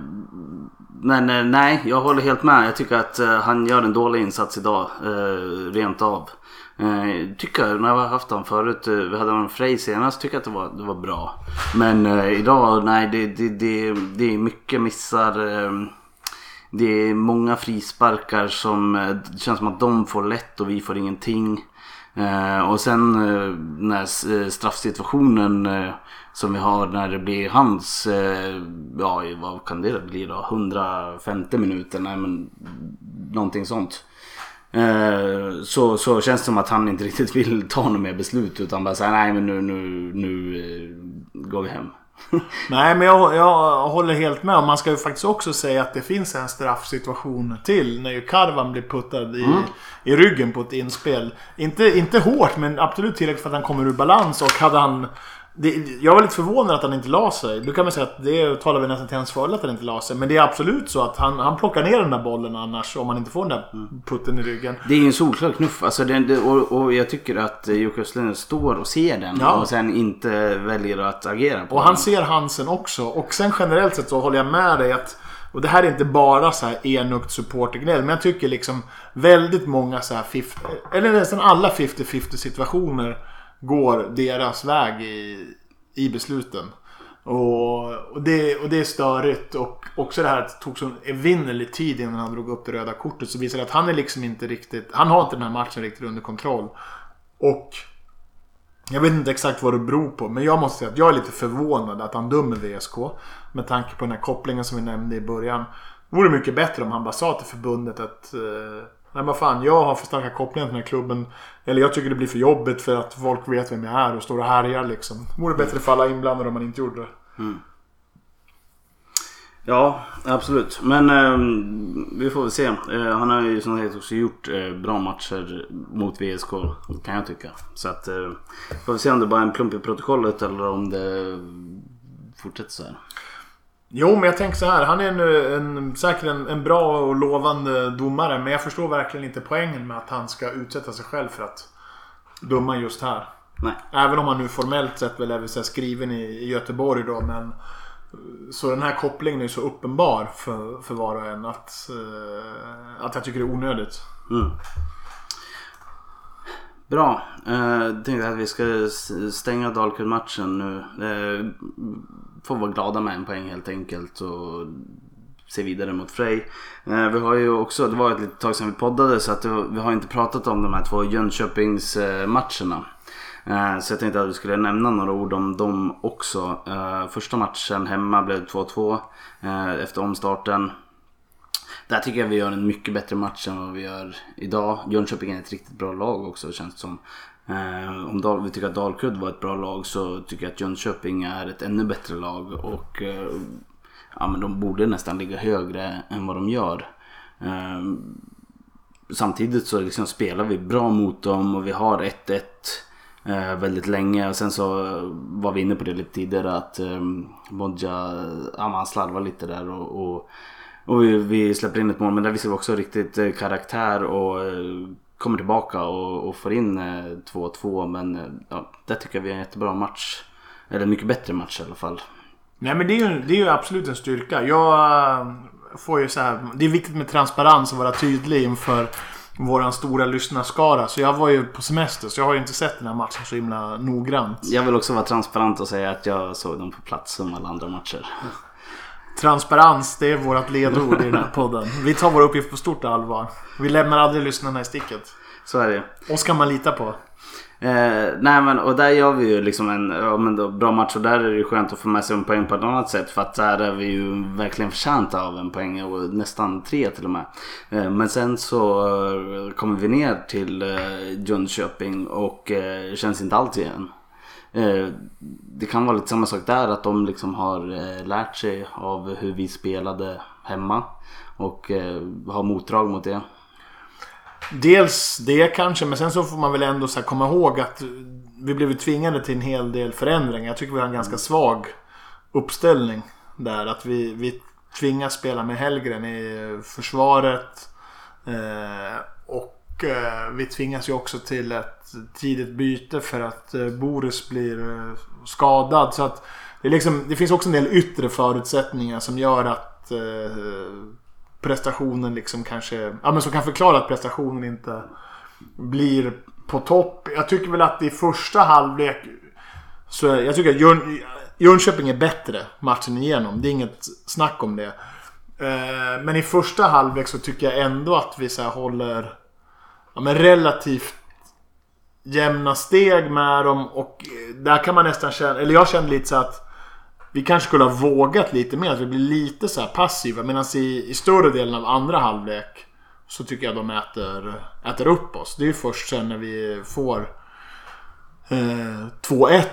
men eh, nej, jag håller helt med. Jag tycker att eh, han gör en dålig insats idag. Eh, rent av. Eh, tycker när vi har haft honom förut, vi hade honom Frej senast, tycker att det var, det var bra. Men idag, nej det, det, det, det är mycket missar. Det är många frisparkar som eh, det känns som att de får lätt och vi får ingenting. Eh, och sen eh, när straffsituationen som vi har när det blir hans, ja vad kan det bli då? 150 minuter? Nej men någonting sånt. Så, så känns det som att han inte (laughs) riktigt vill ta något mer beslut utan bara säga nej men nu, nu, nu går vi hem. (laughs) Nej, men jag, jag håller helt med. Man ska ju faktiskt också säga att det finns en straffsituation till. När ju Karvan blir puttad i, mm. i ryggen på ett inspel. Inte, inte hårt, men absolut tillräckligt för att han kommer ur balans. Och hade han det, jag var lite förvånad att han inte la sig. Då kan man säga att det talar vi nästan till hans fördel att han inte la sig. Men det är absolut så att han, han plockar ner den där bollen annars om han inte får den där putten i ryggen. Det är ju en solklar knuff. Alltså det, och, och, jag tycker att Jocke Östlund står och ser den ja. och sen inte väljer att agera på Och den. han ser Hansen också. Och sen generellt sett så håller jag med dig att och det här är inte bara så här enögt supportergnäll. Men jag tycker liksom väldigt många så här 50, eller nästan alla 50-50 situationer går deras väg i, i besluten. Och, och, det, och det är störigt. Och också det här att det tog så evinnerlig tid innan han drog upp det röda kortet. Så visar det att han är liksom inte riktigt... Han har inte den här matchen riktigt under kontroll. Och... Jag vet inte exakt vad det beror på. Men jag måste säga att jag är lite förvånad att han dömer VSK. Med tanke på den här kopplingen som vi nämnde i början. Det vore mycket bättre om han bara sa till förbundet att... Eh, Nej men fan, jag har för starka kopplingar till den här klubben. Eller jag tycker det blir för jobbigt för att folk vet vem jag är och står och härjar liksom. Vore bättre för alla inblandade om man inte gjorde det. Mm. Ja, absolut. Men eh, vi får väl se. Eh, han har ju som sagt också gjort eh, bra matcher mot VSK kan jag tycka. Så att eh, får vi se om det bara är en plump i protokollet eller om det fortsätter så här. Jo, men jag tänker så här. Han är en, en, säkert en, en, bra och lovande domare. Men jag förstår verkligen inte poängen med att han ska utsätta sig själv för att döma just här. Nej. Även om han nu formellt sett väl är skriven i, i Göteborg då. Men så den här kopplingen är så uppenbar för, för var och en att, uh, att jag tycker det är onödigt. Mm. Bra. Jag tänkte att vi ska stänga Dalkurd-matchen nu. Får vara glada med en poäng helt enkelt. Och se vidare mot Frej. Eh, vi har ju också, det var ett litet tag sedan vi poddade så att vi har inte pratat om de här två Jönköpingsmatcherna. Eh, så jag tänkte att vi skulle nämna några ord om dem också. Eh, första matchen hemma blev 2-2 eh, efter omstarten. Där tycker jag vi gör en mycket bättre match än vad vi gör idag. Jönköping är ett riktigt bra lag också känns det som. Eh, om vi tycker att Dalkurd var ett bra lag så tycker jag att Jönköping är ett ännu bättre lag. Och eh, ja, men de borde nästan ligga högre än vad de gör. Eh, samtidigt så liksom spelar vi bra mot dem och vi har 1-1 eh, väldigt länge. Och sen så var vi inne på det lite tidigare att eh, Bodja, ja, han slarvar lite där och, och, och vi, vi, släpper in ett mål. Men där visar vi också riktigt karaktär och kommer tillbaka och, och får in 2-2. Eh, men eh, ja, det tycker jag vi är en jättebra match. Eller en mycket bättre match i alla fall. Nej men det är ju, det är ju absolut en styrka. Jag får ju så här, Det är viktigt med transparens och vara tydlig inför våran stora lyssnarskara. Så jag var ju på semester så jag har ju inte sett den här matchen så himla noggrant. Jag vill också vara transparent och säga att jag såg dem på plats som alla andra matcher. Transparens, det är vårt ledord i den här (laughs) podden. Vi tar vår uppgift på stort allvar. Vi lämnar aldrig lyssnarna i sticket. Så är det. Oss kan man lita på. Eh, nej men och där gör vi ju liksom en ja, men då, bra match och där är det ju skönt att få med sig en poäng på ett annat sätt. För att där är vi ju verkligen förtjänta av en poäng och nästan tre till och med. Eh, men sen så eh, kommer vi ner till eh, Jönköping och eh, känns inte alls igen. Eh, det kan vara lite samma sak där att de liksom har eh, lärt sig av hur vi spelade hemma. Och eh, har motdrag mot det. Dels det kanske, men sen så får man väl ändå så komma ihåg att vi blev tvingade till en hel del förändringar. Jag tycker vi har en ganska svag uppställning där. Att vi, vi tvingas spela med Hellgren i försvaret. Eh, och eh, vi tvingas ju också till ett tidigt byte för att eh, Boris blir eh, skadad. Så att det, liksom, det finns också en del yttre förutsättningar som gör att eh, prestationen liksom kanske... Ja men som kan förklara att prestationen inte blir på topp. Jag tycker väl att i första halvlek så jag tycker att Jön, Jönköping är bättre matchen igenom. Det är inget snack om det. Eh, men i första halvlek så tycker jag ändå att vi så håller ja, men relativt jämna steg med dem. Och där kan man nästan känna, eller jag känner lite så att vi kanske skulle ha vågat lite mer. Att vi blir lite så passiva. Medan i, i större delen av andra halvlek så tycker jag de äter, äter upp oss. Det är ju först sen när vi får eh, 2-1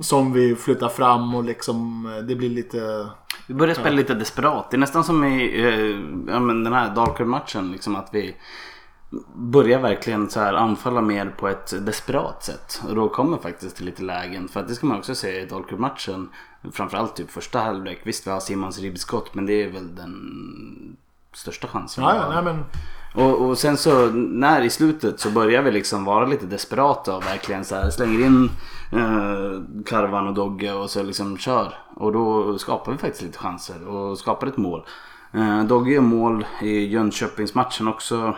som vi flyttar fram och liksom det blir lite... Vi börjar spela ja. lite desperat. Det är nästan som i eh, ja, men den här Dalkurd-matchen. Liksom att vi börjar verkligen så här anfalla mer på ett desperat sätt. Och då kommer faktiskt till lite lägen. För att det ska man också säga i Dalkurd-matchen. Framförallt typ första halvlek. Visst vi har Simons ribbskott men det är väl den största chansen. Ja, ja, men... och, och sen så när i slutet så börjar vi liksom vara lite desperata och verkligen så här slänger in eh, Karvan och Dogge och så liksom kör. Och då skapar vi faktiskt lite chanser och skapar ett mål. Eh, Dogge gör mål i Jönköpingsmatchen också.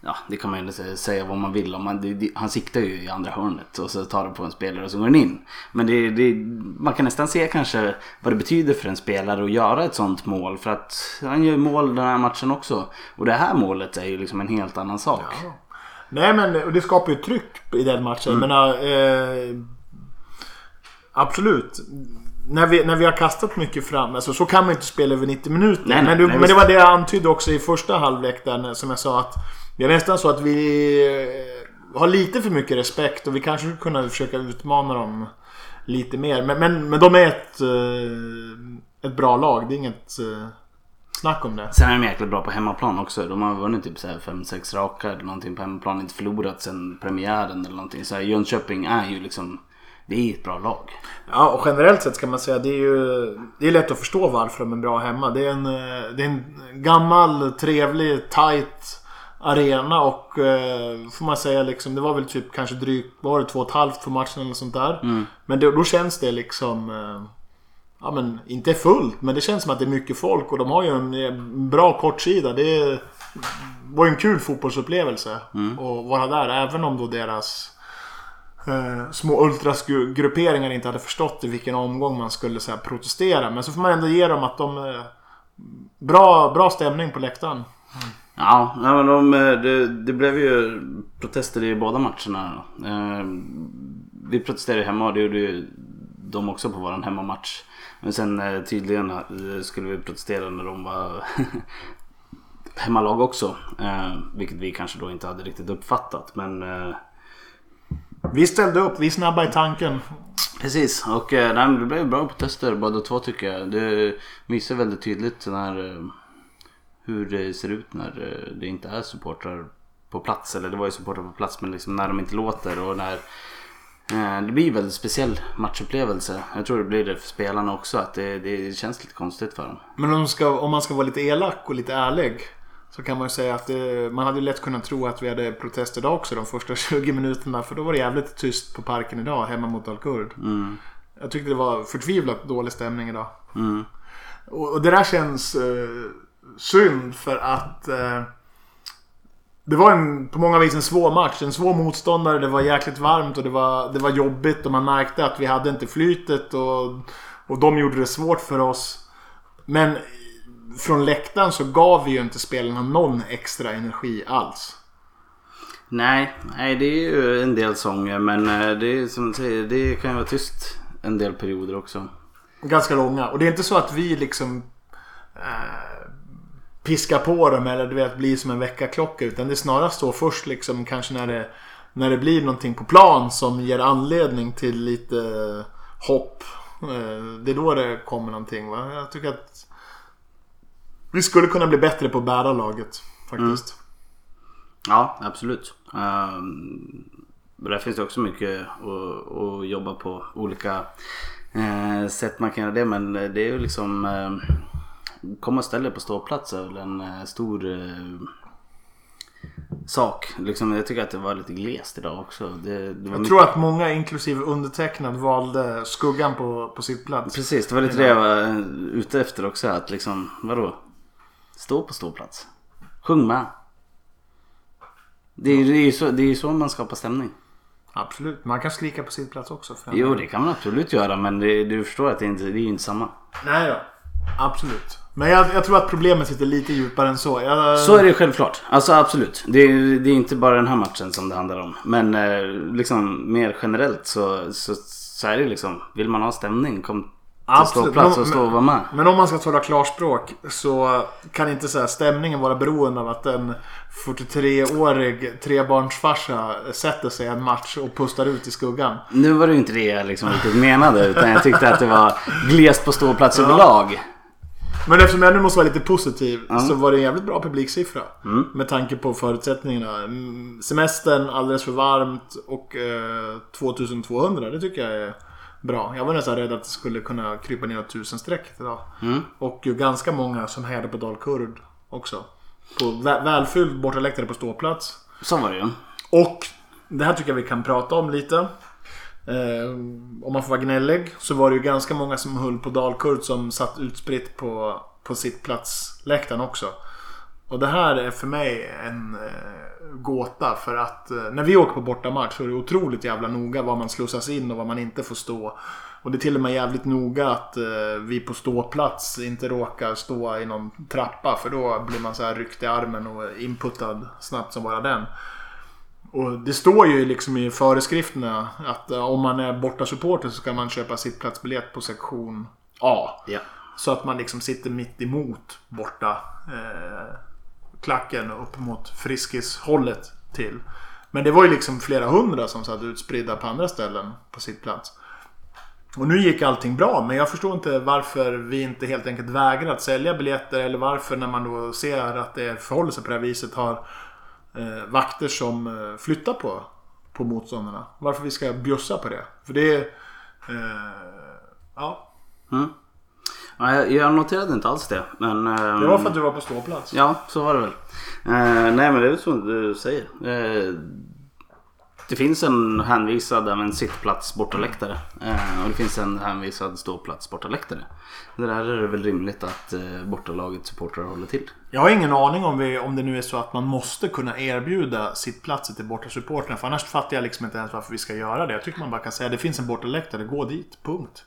Ja, det kan man ju säga vad man vill om. Man, det, det, han siktar ju i andra hörnet och så tar det på en spelare och så går den in. Men det, det, man kan nästan se kanske vad det betyder för en spelare att göra ett sånt mål. För att han gör mål den här matchen också. Och det här målet är ju liksom en helt annan sak. Ja. Nej men det skapar ju tryck i den matchen. Mm. Men, eh, absolut när vi, när vi har kastat mycket fram, alltså, så kan man inte spela över 90 minuter. Nej, men, du, nej, men det var det jag antydde också i första halvlek där, som jag sa att det är nästan så att vi eh, har lite för mycket respekt och vi kanske skulle kunna försöka utmana dem lite mer. Men, men, men de är ett, eh, ett bra lag, det är inget eh, snack om det. Sen är de jäkligt bra på hemmaplan också. De har vunnit typ 5-6 raka eller någonting på hemmaplan. Inte förlorat sen premiären eller någonting. Så här, Jönköping är ju liksom det är ett bra lag. Ja, och generellt sett ska man säga det är ju det är lätt att förstå varför de är bra hemma. Det är en, det är en gammal, trevlig, tight arena och eh, får man säga liksom det var väl typ kanske drygt, var det två och ett halvt för matchen eller sånt där. Mm. Men då, då, känns det liksom eh, Ja men inte fullt men det känns som att det är mycket folk och de har ju en bra kortsida. Det var ju en kul fotbollsupplevelse mm. att vara där även om då deras eh, små ultrasgrupperingar inte hade förstått i vilken omgång man skulle så här, protestera. Men så får man ändå ge dem att de... Eh, bra, bra stämning på läktaren. Mm. Ja, men de, eh, det, det, blev ju protester i båda matcherna. Eh, vi protesterade hemma och det gjorde ju de också på våran hemmamatch. Men sen eh, tydligen skulle vi protestera när de var (laughs) hemmalag också. Eh, vilket vi kanske då inte hade riktigt uppfattat. Men vi ställde upp, vi är snabba i tanken. Precis, och nej, det blev bra protester båda två tycker jag. Det visar väldigt tydligt när, hur det ser ut när eh, det inte är supportrar på plats. Eller det var ju supportrar på plats men liksom när de inte låter och när det blir en väldigt speciell matchupplevelse. Jag tror det blir det för spelarna också. Att det, det känns lite konstigt för dem. Men om, ska, om man ska vara lite elak och lite ärlig. Så kan man ju säga att det, man hade lätt kunnat tro att vi hade protester idag också de första (laughs) 20 minuterna. För då var det jävligt tyst på parken idag hemma mot Dalkurd. Mm. Jag tyckte det var förtvivlat dålig stämning idag. Mm. Och, och, det där känns eh, synd för att eh, det var en, på många vis en svår match. En svår motståndare. Det var jäkligt varmt och det var, det var jobbigt. Och man märkte att vi hade inte flytet. Och, och de gjorde det svårt för oss. Men från läktaren så gav vi ju inte spelarna någon extra energi alls. Nej, nej det är ju en del sånger men eh, det är som du säger, det kan ju vara tyst en del perioder också. Ganska långa. Och det är inte så att vi liksom äh, piska på dem eller du vet bli som en väckarklocka. Utan det är snarast så först liksom kanske när det, när det blir någonting på plan som ger anledning till lite eh, hopp. Eh, det är då det kommer någonting. Va? Jag tycker att vi skulle kunna bli bättre på att bära laget faktiskt. Mm. Ja, absolut. Um, där finns det också mycket att, att jobba på. Olika uh, sätt man kan göra det. Men det är ju liksom... Uh, komma och ställa dig på ståplats är väl en uh, stor uh, sak. Liksom, jag tycker att det var lite glest idag också. Det, det jag mycket... tror att många, inklusive undertecknad, valde skuggan på, på sitt plats. Precis, det var lite det jag var ute efter också. Att liksom, vadå? Stå på ståplats. Sjung med. Det är, det, är så, det är så man skapar stämning. Absolut. Man kan skrika på sin plats också. jo, det kan man absolut göra. Men det, du förstår att det, inte, det är inte samma. Nej då. Absolut. Men jag, jag, tror att problemet sitter lite djupare än så. Jag... Så är det självklart. Alltså absolut. Det är, det är inte bara den här matchen som det handlar om. Men eh, liksom mer generellt så, så, så är det liksom. Vill man ha stämning, kom Absolut. Stå och stå och vara med. Men om man ska tala klarspråk så kan inte så här, stämningen vara beroende av att en 43-årig trebarnsfarsa sätter sig en match och pustar ut i skuggan. Nu var det ju inte det jag liksom riktigt menade utan jag tyckte att det var glest på ståplats ja. Men eftersom jag nu måste vara lite positiv mm. så var det en jävligt bra publiksiffra. Mm. Med tanke på förutsättningarna. Mm, semestern, alldeles för varmt och eh, 2200. Det tycker jag är bra. Jag var nästan rädd att det skulle kunna krypa ner åt tusenstrecket idag. Mm. Och ganska många som hejade på Dalkurd också. På välfylld bortaläktare på ståplats. Så var det ju. Och det här tycker jag vi kan prata om lite. Eh, om man får vara gnällig så var det ju ganska många som höll på Dalkurd som satt utspritt på, på sitt platsläktaren också. Och det här är för mig en eh, gåta. För att eh, när vi åker på bortamatch så är det otroligt jävla noga var man slussas in och var man inte får stå. Och det är till och med jävligt noga att eh, vi på ståplats inte råkar stå i någon trappa. För då blir man så här ryckt i armen och inputtad snabbt som bara den. Och det står ju liksom i föreskrifterna att eh, om man är borta supporter så ska man köpa sittplatsbiljett på sektion A. Ja. Så att man liksom sitter mitt emot borta eh, klacken upp mot Friskis-hållet till. Men det var ju liksom flera hundra som satt utspridda på andra ställen på sitt plats. Och nu gick allting bra, men jag förstår inte varför vi inte helt enkelt vägrar att sälja biljetter. Eller varför när man då ser att det förhåller sig på det här viset har eh, vakter som eh, flyttar på, på motståndarna. Varför vi ska bjussa på det. För det är... Eh, ja. Mm. Ja, jag, noterade inte alls det. Men, ehm, Det var för att du var på ståplats. Ja, så var det väl. Eh, nej men det är som du säger. Det finns en hänvisad även sittplats bortaläktare. Eh, och det finns en hänvisad ståplats bortaläktare. Det där är det väl rimligt att eh, bortalagets supportrar håller till. Jag har ingen aning om, vi, om det nu är så att man måste kunna erbjuda sittplatser till bortasupportrarna. För annars fattar jag liksom inte ens varför vi ska göra det. Jag tycker man bara kan säga det finns en bortaläktare, gå dit. Punkt.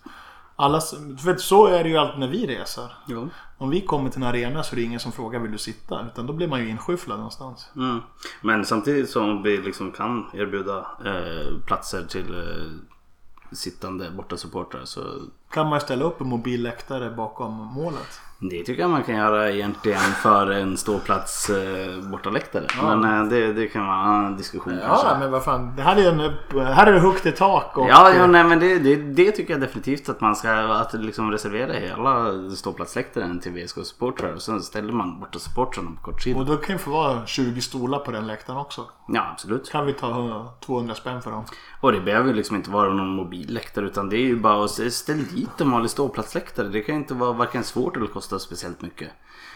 Alla, för så är det ju alltid när vi reser. Jo. Om vi kommer till en arena så är det ingen som frågar vill du sitta? Utan då blir man ju inskyfflad någonstans. Mm. Men samtidigt som vi liksom kan erbjuda eh, platser till eh, sittande bortasupportrar så Kan man ställa upp en mobil läktare bakom målet? Det tycker jag man kan göra egentligen för en ståplats eh, bortaläktare. Men eh, det, det kan vara en annan diskussion Ja, kanske. men vad fan. Det här är, en, här är det högt i tak. Och, Ja, ja nej, men det, det, det tycker jag definitivt att man ska att liksom reservera hela ståplatsläktaren till VSK-supportrar. Och sen ställer man borta supportrarna på kortsidan. och då kan det få vara 20 stolar på den läktaren också. Ja, absolut. Kan vi ta 200 spänn för dem? Och det behöver ju liksom inte vara någon mobilläktare utan det är ju bara att ställa dit en vanlig ståplatsläktare. Det kan ju inte vara varken svårt eller kosta speciellt mycket.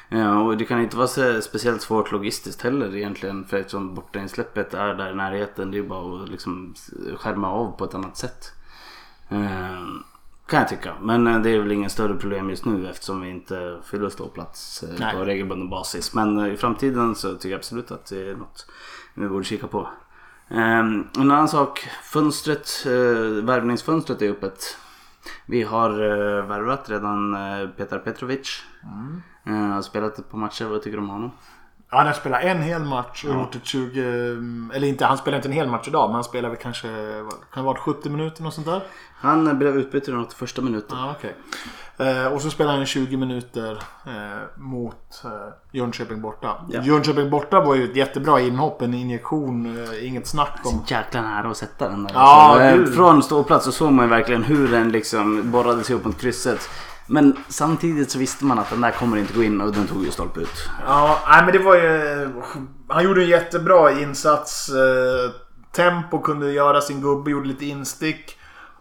Ja, och det kan inte vara speciellt svårt logistiskt heller egentligen för eftersom bortainsläppet är där i närheten. Det är ju bara att liksom skärma av på ett annat sätt. Eh, Kan jag tycka. Men eh, det är väl ingen större problem just nu eftersom vi inte fyller ståplats eh, Nej. på regelbunden basis. Men eh, i framtiden så tycker jag absolut att det är något vi borde kika på. Um, en annan sak. Fönstret, uh, värvningsfönstret är öppet. Vi har uh, värvat redan uh, Petar Petrovic. Mm. har spelat ett par matcher. Vad tycker du om honom? Ja, han har spelat en hel match och gjort ett 20... Eller inte, han spelar inte en hel match idag. Men han spelar väl kanske... Kan det vara 70 minuter och sånt där? Han uh, blev utbytt i den 81 minuten. Ja, okej. Eh, och så spelar han 20 minuter eh, mot eh, Jönköping borta. Ja. Jönköping borta var ju ett jättebra inhopp, en injektion, eh, inget snack om. Jäkla nära att sätta den där. Ja, alltså. Från ståplats så såg man ju verkligen hur den liksom borrade sig upp mot krysset. Men samtidigt så visste man att den där kommer inte gå in och den tog ju stolpe ut. Ja, nej men det var ju... Han gjorde en jättebra insats. Eh, tempo kunde göra sin gubbe, gjorde lite instick.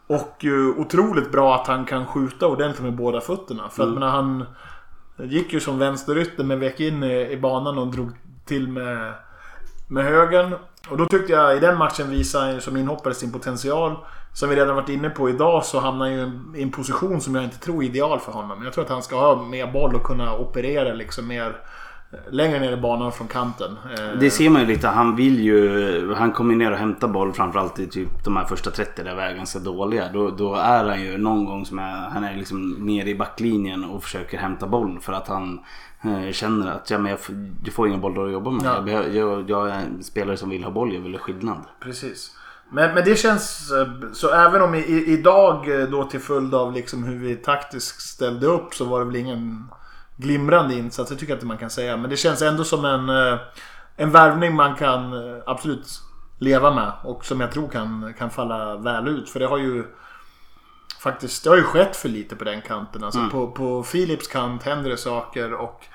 Och ju otroligt bra att han kan skjuta ordentligt med båda fötterna. För att menar, han gick ju som vänsterytter men vek in i, i banan och drog till med, med högern. Och då tyckte jag i den matchen visade han som inhoppare sin potential. Som vi redan varit inne på idag så hamnar han ju i en position som jag inte tror är ideal för honom. Jag tror att han ska ha mer boll och kunna operera liksom mer längre ner i banan från kanten. Eh, Det ser man ju lite. Han vill ju... Han kommer ner och hämtar boll framförallt i typ de här första 30 där vi är ganska dåliga. Då, då är han ju någon gång som är, han är liksom nere i backlinjen och försöker hämta boll för att han eh, känner att ja, men jag, får- jag får ingen boll att jobba med. Ja. Jag, jag, jag är en spelare som vill ha boll. Jag vill ha skillnad. Precis. Men, men det känns... eh, Så även om i, idag då till följd av liksom hur vi taktiskt ställde upp så var det väl ingen glimrande insats. Det tycker jag inte man kan säga. Men det känns ändå som en, eh, en värvning man kan eh, absolut leva med. Och som jag tror kan, kan falla väl ut. För det har ju faktiskt det har ju skett för lite på den kanten. Alltså på, på Philips kant händer det saker. och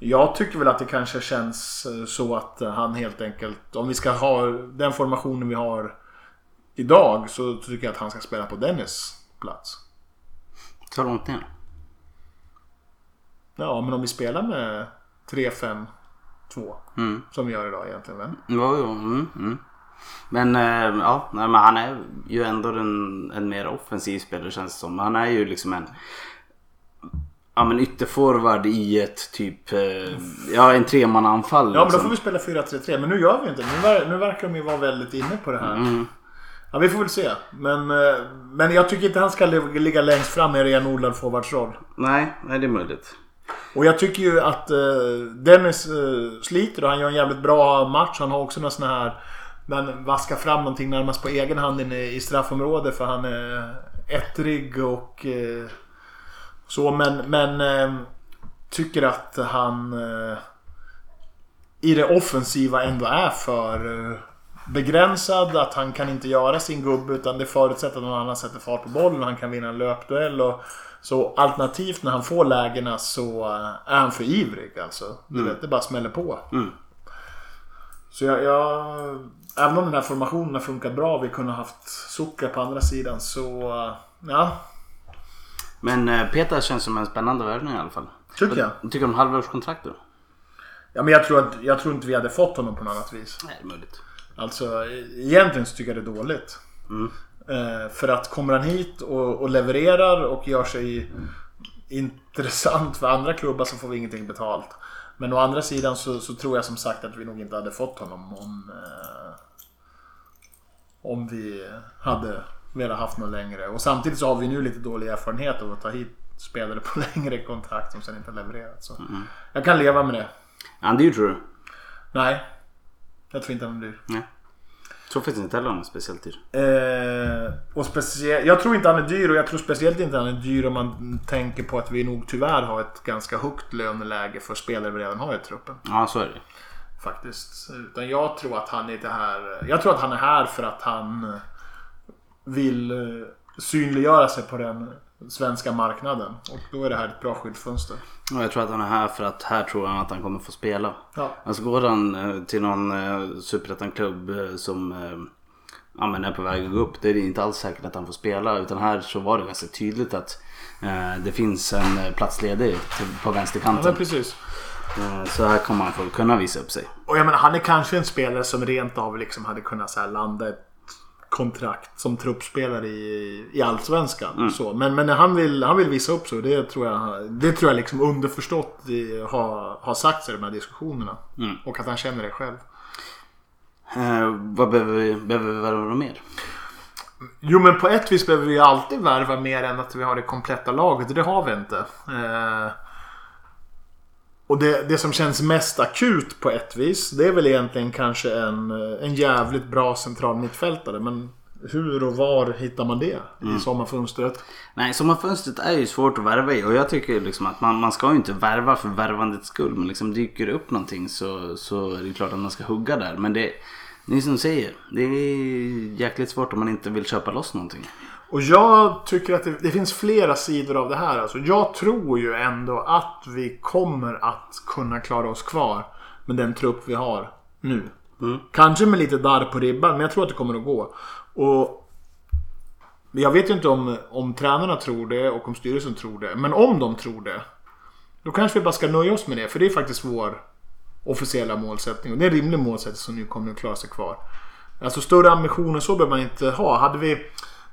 jag tycker väl att det kanske känns eh, så att han helt enkelt, om vi ska ha den formationen vi har idag så tycker jag att han ska spela på Dennis plats. Så långt ner. Ja, men om vi spelar med 3-5-2 Mm. som vi gör idag egentligen väl? Jo, jo. Mm, mm. Men eh, ja, nej, men han är ju ändå en, en mer offensiv spelare känns det som. Han är ju liksom en... ja, men ytterforward i ett typ, eh, ja en tremananfall. Ja, men då liksom. får vi spela 4-3-3. Men nu gör vi inte. Nu, nu verkar de ju vara väldigt inne på det här. Mm. Ja, vi får väl se. Men, eh, men jag tycker inte han ska li- ligga längst fram i en renodlad forwardsroll. Nej, nej det är möjligt. Och jag tycker ju att eh, Dennis eh, sliter och han gör en jävligt bra match. Han har också några sådana här... Men vaskar fram någonting närmast på egen hand inne i straffområdet för han är ettrig och eh, så. Men, men eh, tycker att han eh, i det offensiva ändå är för eh, begränsad. Att han kan inte göra sin gubbe utan det förutsätter att någon annan sätter fart på bollen och han kan vinna en löpduell. Och, så alternativt när han får lägena så eh, är han för ivrig alltså. Du vet, det bara smäller på. Mm. Så jag, jag... Även om den här formationen har funkat bra, vi kunde ha haft Zucker på andra sidan så... eh, Ja, Men eh, Peter känns som en spännande värvning i alla fall. tycker jag. Vad tycker du om halvårskontrakt då? Ja, men jag tror, att, jag tror inte vi hade fått honom på något annat vis. Nej, det är möjligt. Alltså egentligen så tycker jag det är dåligt. Mm. Eh, för att kommer han hit och, och levererar och gör sig intressant för andra klubbar så får vi ingenting betalt. Men å andra sidan så, så tror jag som sagt att vi nog inte hade fått honom om... Eh, om vi hade velat haft något längre. Och samtidigt så har vi nu lite dålig erfarenhet av att ta hit spelare på (laughs) längre kontrakt som sen inte har levererat. Så Jag kan leva med det. Är han dyr tror du? Nej. Jag tror inte han blir. Nej. Jag tror faktiskt inte heller han är speciellt dyr. Eh, och specie- jag tror inte han är dyr och jag tror speciellt inte han är dyr om man tänker på att vi nog tyvärr har ett ganska högt löneläge för spelare vi redan har i truppen. Ja, så är det. Faktiskt. Utan jag tror att han är inte här. Jag tror att han är här för att han vill eh, synliggöra sig på den svenska marknaden. Och då är det här ett bra skyltfönster. Och jag tror att han är här för att här tror han att han kommer få spela. Ja. Alltså går han eh, till någon eh, superettan-klubb eh, som ja, men är på väg att gå upp. Det är inte alls säkert att han får spela. Utan här så var det ganska tydligt att eh, det finns en plats ledig på Ja, vänsterkanten. men precis. Eh, så här kommer han få kunna visa upp sig. Och jag menar, han är kanske en spelare som rent av liksom hade kunnat så här landa ett kontrakt som truppspelare i, i Allsvenskan. Så. Men, men han vill, han vill visa upp så, det tror jag, det tror jag liksom underförstått har, har sagts i de här diskussionerna. Och att han känner det själv. Eh, vad behöver vi, behöver vi värva mer? Jo men på ett vis behöver vi alltid värva mer än att vi har det kompletta laget. Det har vi inte. Eh, och det, det som känns mest akut på ett vis. Det är väl egentligen kanske en, eh, en jävligt bra central mittfältare. Men hur och var hittar man det i sommarfönstret? Nej, sommarfönstret är ju svårt att värva i och jag tycker liksom att man, man ska ju inte värva för värvandets skull. Men liksom dyker det upp någonting så, så är det klart att man ska hugga där. Men det, ni som säger, det är jäkligt svårt om man inte vill köpa loss någonting. Och jag tycker att det, det finns flera sidor av det här. Alltså, jag tror ju ändå att vi kommer att kunna klara oss kvar med den trupp vi har nu. Kanske med lite darr på ribban, men jag tror att det kommer att gå. Och jag vet ju inte om, om tränarna tror det och om styrelsen tror det. Men om de tror det, då kanske vi bara ska nöja oss med det. För det är faktiskt vår officiella målsättning. Och det är en rimlig målsättning som nu kommer att klara sig kvar. Alltså större ambitioner så behöver man inte ha. Hade vi...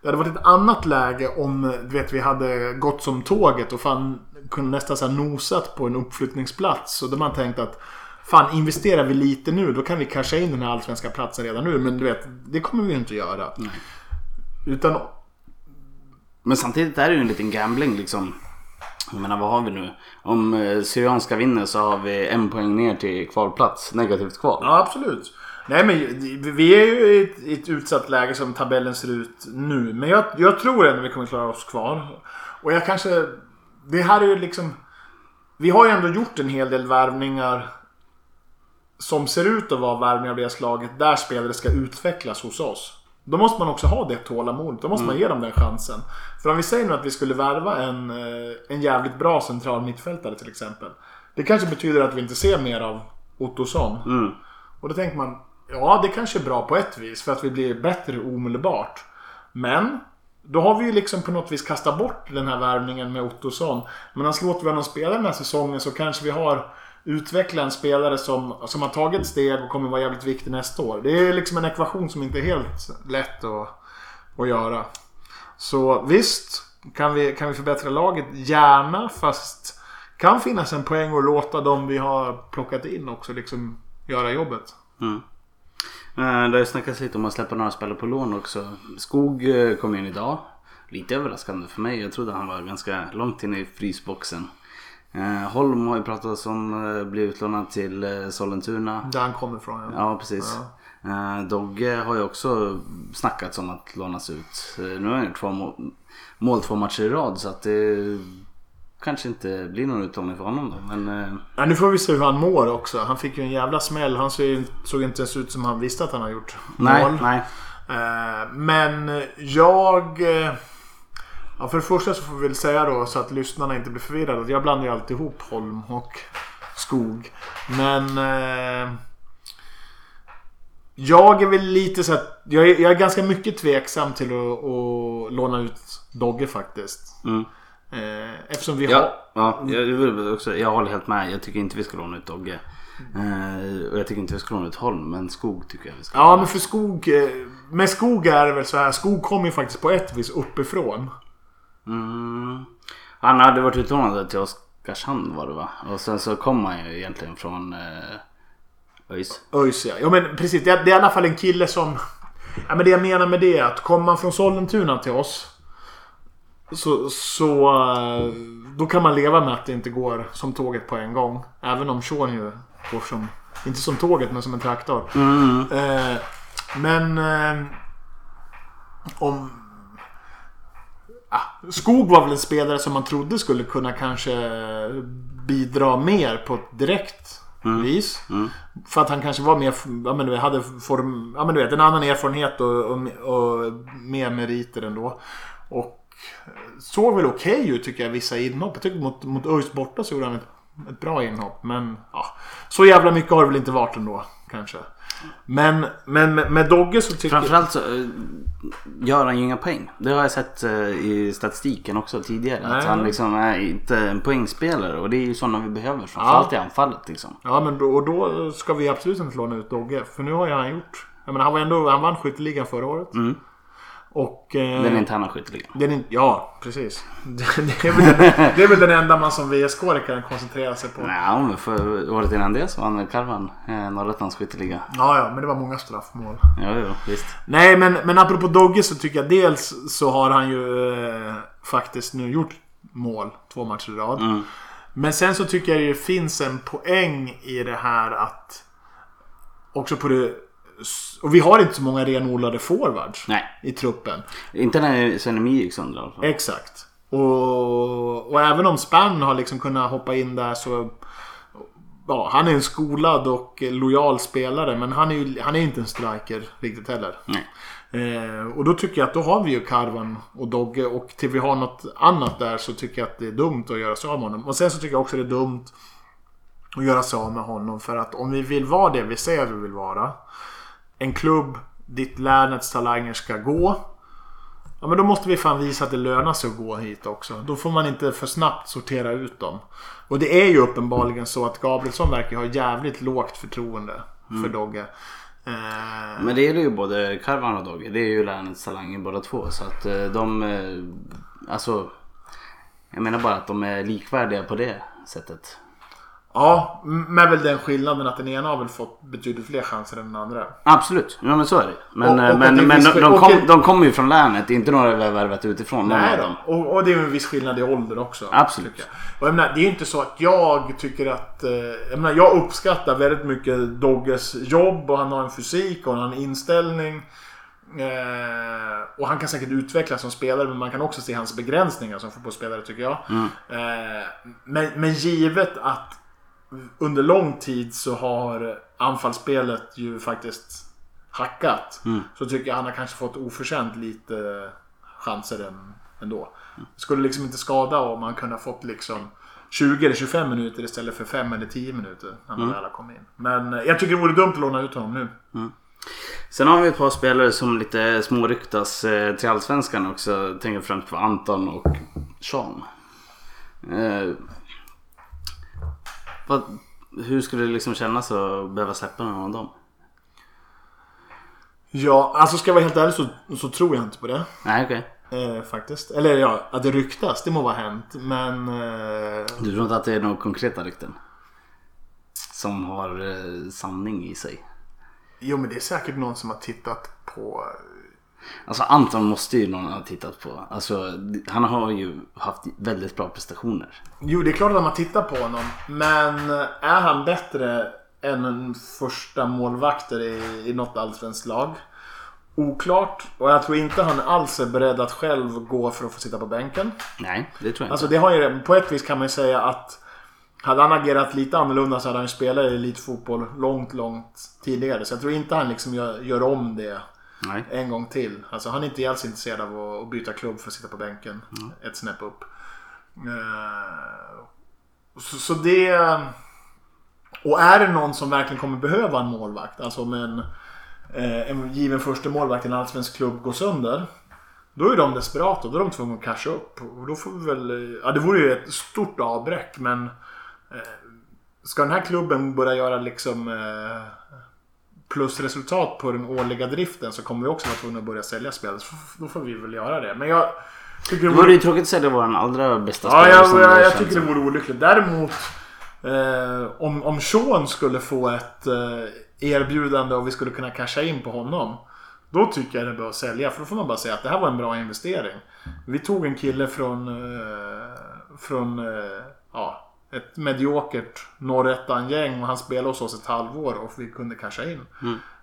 Det hade varit ett annat läge om du vet, vi hade gått som tåget och fan kunde nästan så nosat på en uppflyttningsplats. Och då man tänkt att fan investerar vi lite nu då kan vi casha in den här allsvenska platsen redan nu. Men du vet, det kommer vi ju inte göra. Utan Men samtidigt är det ju en liten gambling liksom. Jag menar vad har vi nu? Om eh, Syrianska vinner så har vi en poäng ner till kvalplats. Negativt kval. Ja, absolut. Nej, men vi är ju i ett, i ett utsatt läge som tabellen ser ut nu. Men jag, jag tror ändå vi kommer klara oss kvar. Och jag kanske... Det här är ju liksom... Vi har ju ändå gjort en hel del värvningar som ser ut att vara värvningar av det slaget där spelare ska utvecklas hos oss. Då måste man också ha det tålamodet. Då måste man ge dem den chansen. För om vi säger nu att vi skulle värva en, eh, en jävligt bra central mittfältare till exempel. Det kanske betyder att vi inte ser mer av Ottosson. Mm. Och då tänker man, ja det kanske är bra på ett vis för att vi blir bättre omedelbart. Men då har vi ju liksom på något vis kastat bort den här värvningen med Ottosson. Men annars låter vi honom spela den här säsongen så kanske vi har utvecklat en spelare som, som har tagit steg och kommer vara jävligt viktig nästa år. Det är liksom en ekvation som inte är helt lätt att, att göra. Så visst, Kan vi, kan vi förbättra laget? Gärna, fast kan finnas en poäng att låta de vi har plockat in också liksom göra jobbet. Mm. Eh, Det har ju snackats lite om att släppa några spelare på lån också. Skog eh, kom in idag. Lite överraskande för mig. Jag trodde han var ganska långt in i frysboxen. Eh, Holm har ju pratat om att bli utlånad till Sollentuna. Där han kommer ifrån ja. Ja, precis. Eh, Dogge har ju också snackats om att lånas ut. Nu har han gjort två mål, mål två matcher i rad så att det kanske inte blir någon utlåning för honom då. Men eh, Ja, nu får vi se hur han mår också. Han fick ju en jävla smäll. Han såg, inte ens ut som han visste att han har gjort nej, mål. nej. Eh, men jag... eh, Ja, för det första så får vi väl säga då så att lyssnarna inte blir förvirrade. Jag blandar ju alltid ihop Holm och Skog. Men... Eh, jag är väl lite så att... Jag är, jag är ganska mycket tveksam till att, att låna ut Dogge faktiskt. Mm. Eh, eftersom vi har... Ja, ja jag, också, jag håller helt med. Jag tycker inte vi ska låna ut Dogge. Eh, och jag tycker inte vi ska låna ut Holm. Men Skog tycker jag vi ska Ja, låna. men för Skog... eh, Med Skog är det väl så här. Skog kommer ju faktiskt på ett vis uppifrån. Mm. Han hade varit utlånad till Oskarshamn var det va? Och sen så kom han ju egentligen från eh, ÖIS. ÖIS ja. ja men precis. Det är, det är i alla fall en kille som... Ja, men det jag menar med det är att kommer man från Sollentuna till oss. Så, så eh, då kan man leva med att det inte går som tåget på en gång. Även om Sean ju går som... Inte som tåget men som en traktor. Mm. Eh, men... Eh, om... Ah, Skog var väl en spelare som man trodde skulle kunna kanske bidra mer på ett direkt vis. Mm. För att han kanske var mer, ja men du vet, hade form, ja men du vet, en annan erfarenhet och, och, och mer meriter ändå. Och såg väl okej ut tycker jag vissa inhopp. Jag tycker mot, mot ÖIS borta så gjorde han ett, ett bra inhopp. Men ja, så jävla mycket har det väl inte varit ändå kanske. Men, men med, med Dogge så tycker jag... Framförallt så eh, gör han ju inga poäng. Det har jag sett eh, i statistiken också tidigare. Att Nej. han liksom är inte en poängspelare. Och det är ju sådana vi behöver. Framförallt i anfallet liksom. Ja men då, och då ska vi absolut inte låna ut Dogge. För nu har ju han gjort... Jag menar, han var ändå... Han vann skytteligan förra året. Mm. Och... Eh, Den interna skytteligan. Den är, ja, precis. (laughs) Det är, väl den, det är väl den enda man som VSK kan koncentrera sig på. Nej, men för året innan det så vann Karvan eh, Norrlättlands skytteliga. Ja, ja, men det var många straffmål. Jo, jo, visst. Nej, men, men apropå Dogge så tycker jag dels så har han ju eh, faktiskt nu gjort mål två matcher i rad. Mm. Men sen så tycker jag det finns en poäng i det här att också på det... Och vi har inte så många renodlade forwards Nej, i truppen. inte när Senemi gick sönder i alla fall. Exakt. Och, och även om Spann har liksom kunnat hoppa in där så... Ja, han är en skolad och lojal spelare men han är ju han är inte en striker riktigt heller. Nej. Eh, och då tycker jag att då har vi ju Karvan och Dogge och till vi har något annat där så tycker jag att det är dumt att göra sig av med honom. Och sen så tycker jag också det är dumt att göra sig av med honom för att om vi vill vara det vi säger att vi vill vara. En klubb dit länets talanger ska gå. Ja men då måste vi fan visa att det lönar sig att gå hit också. Då får man inte för snabbt sortera ut dem. Och det är ju uppenbarligen så att Gabrielsson verkar ha jävligt lågt förtroende för Dogge. Eh, Men det gäller ju både Karvan och Dogge. Det är ju länets talanger båda två. Så att eh, de... eh, Alltså... Jag menar bara att de är likvärdiga på det sättet. Ja, med väl den skillnaden att den ena har väl fått betydligt fler chanser än den andra. Absolut, ja men så är det. Men, Och- eh, och men, att det men finns- de, de, kom, de kommer ju från länet. Inte några vi har värvat utifrån. Nej då. Och, och det är en viss skillnad i ålder också. Absolut. jag. Och jag menar, det är inte så att jag tycker att... Eh, jag, menar, jag uppskattar väldigt mycket Dogges jobb och han har en fysik och han har en inställning. Eh, och han kan säkert utvecklas som spelare men man kan också se hans begränsningar som fotbollsspelare tycker jag. Eh, men, men givet att under lång tid så har anfallsspelet ju faktiskt hackat. Så tycker jag han har kanske fått oförtjänt lite chanser än, ändå. Det skulle liksom inte skada om man kunde ha fått liksom 20 eller 25 minuter istället för 5 eller 10 minuter när man väl har kommit in. Men eh, jag tycker det vore dumt att låna ut honom nu. Sen har vi ett par spelare som lite småryktas eh, till Allsvenskan också. Jag tänker främst på Anton och Sean. Vad, hur skulle det liksom kännas att behöva släppa någon av dem? Ja, alltså ska jag vara helt ärlig så, så tror jag inte på det. Nej okej. Eh, faktiskt. Eller ja, att det ryktas. Det må vara hänt. Men... Eh, Du tror inte att det är några konkreta rykten? Som har eh, sanning i sig? jo men det är säkert någon som har tittat på... Alltså Anton måste ju någon ha tittat på. Alltså han har ju haft väldigt bra prestationer. Jo det är klart att man tittar på honom. Men är han bättre än en första målvakter i, i något allsvenskt lag? Oklart. Och jag tror inte han alls är beredd att själv gå för att få sitta på bänken. Nej, det tror jag Alltså inte. det har ju, på ett vis kan man ju säga att hade han agerat lite annorlunda så hade han ju spelat i elitfotboll långt, långt tidigare. Så jag tror inte han liksom gör, gör om det Nej. en gång till. Alltså han är inte alls intresserad av att, byta klubb för att sitta på bänken. Mm. Ett snäpp upp. Eh, så, så det... Och är det någon som verkligen kommer behöva en målvakt, alltså om en, eh, en given första målvakt i en allsvensk klubb går sönder. Då är de desperata, då är de tvungna att casha upp. Och då får vi väl... eh, Ja, det vore ju ett stort avbräck men... Eh, ska den här klubben börja göra liksom... Eh, plusresultat på den årliga driften så kommer vi också vara tvungna att börja sälja spel. Så då får vi väl göra det. Men jag tycker Det vore ju tråkigt att det var den allra bästa Ja, jag, jag, det jag tycker det vore olyckligt. Däremot eh, om, om Sean skulle få ett eh, erbjudande och vi skulle kunna casha in på honom. Då tycker jag det bör sälja. För då får man bara säga att det här var en bra investering. Vi tog en kille från, eh, från eh, ja, ett mediokert norrettan-gäng och han spelade hos oss ett halvår och vi kunde casha in.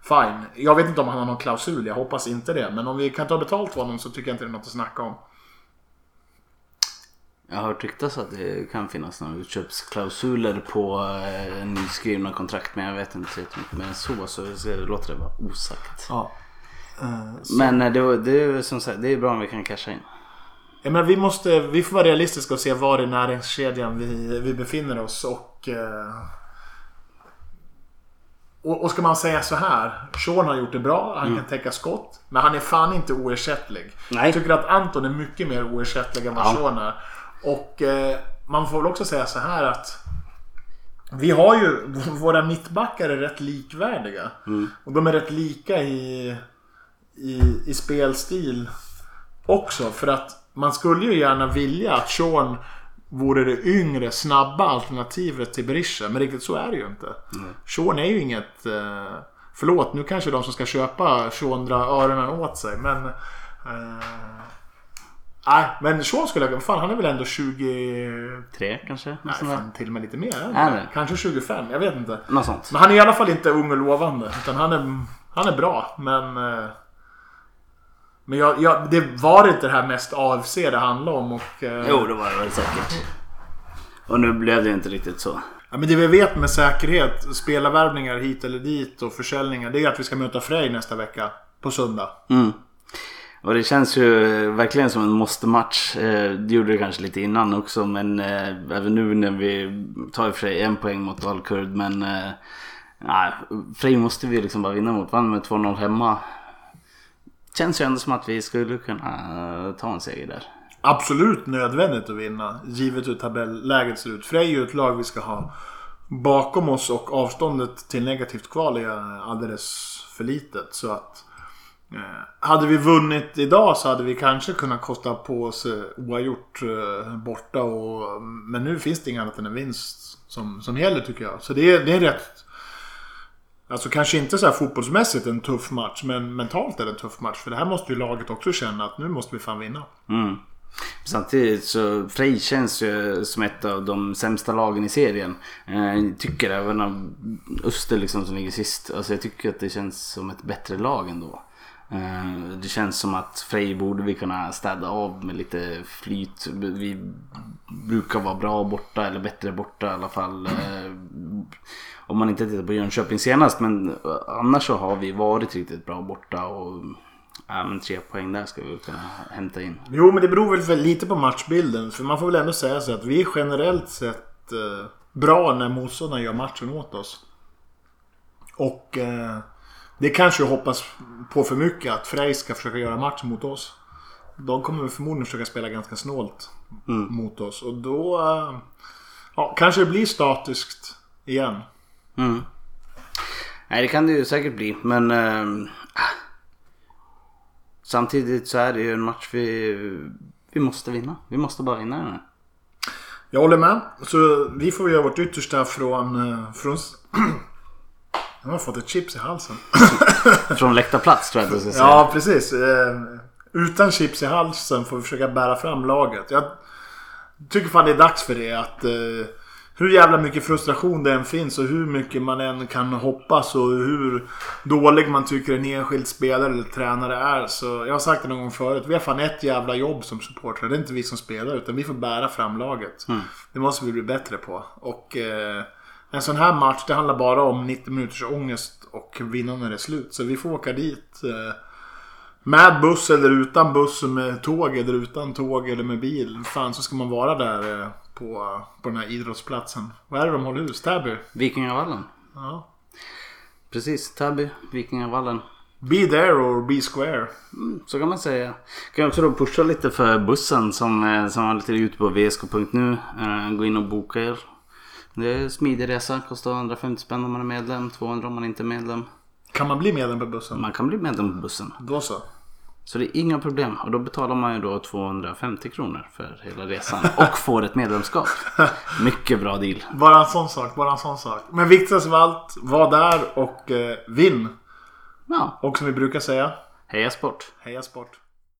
Fine. Jag vet inte om han har någon klausul, jag hoppas inte det. Men om vi kan ta betalt för honom så tycker jag inte det är något att snacka om. Jag har hört ryktas att det kan finnas några utköpsklausuler på eh, nyskrivna kontrakt men jag vet inte riktigt mycket mer än så så så låter det vara osagt. Ja. Men eh, det, det är som sagt, det är bra om vi kan casha in. Jag menar, vi, måste, vi får vara realistiska och se var i näringskedjan vi, vi befinner oss. Och, eh, och, och ska man säga så här. Sean har gjort det bra, han kan täcka skott. Men han är fan inte oersättlig. Nej. Jag tycker att Anton är mycket mer oersättlig än vad Ja. Sean är. Och eh, man får väl också säga så här att vi har ju, (laughs) våra mittbackar är rätt likvärdiga. Och de är rätt lika i, i, i spelstil också. För att man skulle ju gärna vilja att Sean vore det yngre, snabba alternativet till Berisha. Men riktigt så är det ju inte. Sean är ju inget... Eh, förlåt, nu kanske de som ska köpa Sean drar öronen åt sig. Men... Eh, nej, men Sean skulle jag... Fan, han är väl ändå 20... Tre kanske? Något Nej, fan, till och med lite mer. Det? Kanske 25, jag vet inte. Något sånt. Men han är i alla fall inte ung och lovande. Utan han är, han är bra. Men... eh, Men jag, jag, det var inte det här mest AFC det handlade om. Och, eh, Jo, det var det väl säkert. Och nu blev det inte riktigt så. Ja, men det vi vet med säkerhet, spelarvärvningar hit eller dit och försäljningar. Det är att vi ska möta Frej nästa vecka. På söndag. Mm. Och det känns ju verkligen som en måste-match. Eh, Det gjorde det kanske lite innan också men eh, även nu när vi tar i och för sig en poäng mot Dalkurd men eh, nej, Frej måste vi liksom bara vinna mot. Vann med 2-0 hemma. Känns ju ändå som att vi skulle kunna eh, ta en seger där. Absolut nödvändigt att vinna. Givet hur tabelläget ser ut. Frej är ju ett lag vi ska ha bakom oss och avståndet till negativt kval är alldeles för litet. Så att eh, hade vi vunnit idag så hade vi kanske kunnat kosta på oss eh, oavgjort eh, borta. Och, men nu finns det inget annat än en vinst som, som gäller tycker jag. Så det är, det är rätt... Alltså kanske inte så här fotbollsmässigt en tuff match, men mentalt är det en tuff match. För det här måste ju laget också känna att nu måste vi fan vinna. Mm. Samtidigt så Frej känns ju som ett av de sämsta lagen i serien. Eh, jag tycker även av Öster liksom som ligger sist. Alltså jag tycker att det känns som ett bättre lag ändå. Eh, det känns som att Frej borde vi kunna städa av med lite flyt. Vi brukar vara bra borta eller bättre borta i alla fall. Eh, Eh, Om man inte tittar på Jönköping senast men annars så har vi varit riktigt bra borta. Och Ja men tre poäng där ska vi kunna hämta in. Jo, men det beror väl lite på matchbilden. För man får väl ändå säga så att vi är generellt sett eh, bra när motståndaren gör matchen åt oss. Och eh, det kanske jag hoppas på för mycket att Frej ska försöka göra match mot oss. De kommer förmodligen försöka spela ganska snålt mot oss. Och då eh, ja, kanske det blir statiskt igen. Mm. Nej det kan det ju säkert bli men... ehm, Samtidigt så är det ju en match vi, vi måste vinna. Vi måste bara vinna den här. Jag håller med. Så vi får göra vårt yttersta från... eh, från... (clears throat) Jag har fått ett chips i halsen. (laughs) Från läktarplats tror jag att du ska säga. Ja, precis. Eh, Utan chips i halsen får vi försöka bära fram laget. Jag tycker fan det är dags för det. Att, eh, hur jävla mycket frustration det än finns och hur mycket man än kan hoppas och hur dålig man tycker en enskild spelare eller tränare är. Så jag har sagt det någon gång förut. Vi har fan ett jävla jobb som supportrar. Det är inte vi som spelar utan vi får bära fram laget. Det måste vi bli bättre på. Och eh, en sån här match det handlar bara om 90 minuters ångest och vinna när det är slut. Så vi får åka dit. Eh, med buss eller utan buss, med tåg eller utan tåg eller med bil. Fan så ska man vara där eh, på, på den här idrottsplatsen. Vad är det de håller hus? Täby? Vikingavallen. Ja. Precis, Täby, Vikingavallen. Be there or be square. Så kan man säga. Kan jag också då pusha lite för bussen som, eh, som var lite ute på vsk.nu. Eh, Gå in och boka er. Det är smidig resa, kostar 150 spänn om man är medlem, 200 om man inte är medlem. Kan man bli medlem på bussen? Man kan bli medlem på bussen. Då så. Så det är inga problem. Och då betalar man ju då 250 kronor för hela resan. Och får ett medlemskap. Mycket bra deal. Bara en sån sak, bara en sån sak. Men viktigast av allt, var där och eh, vinn. Ja, Och som vi brukar säga, heja sport. heja sport.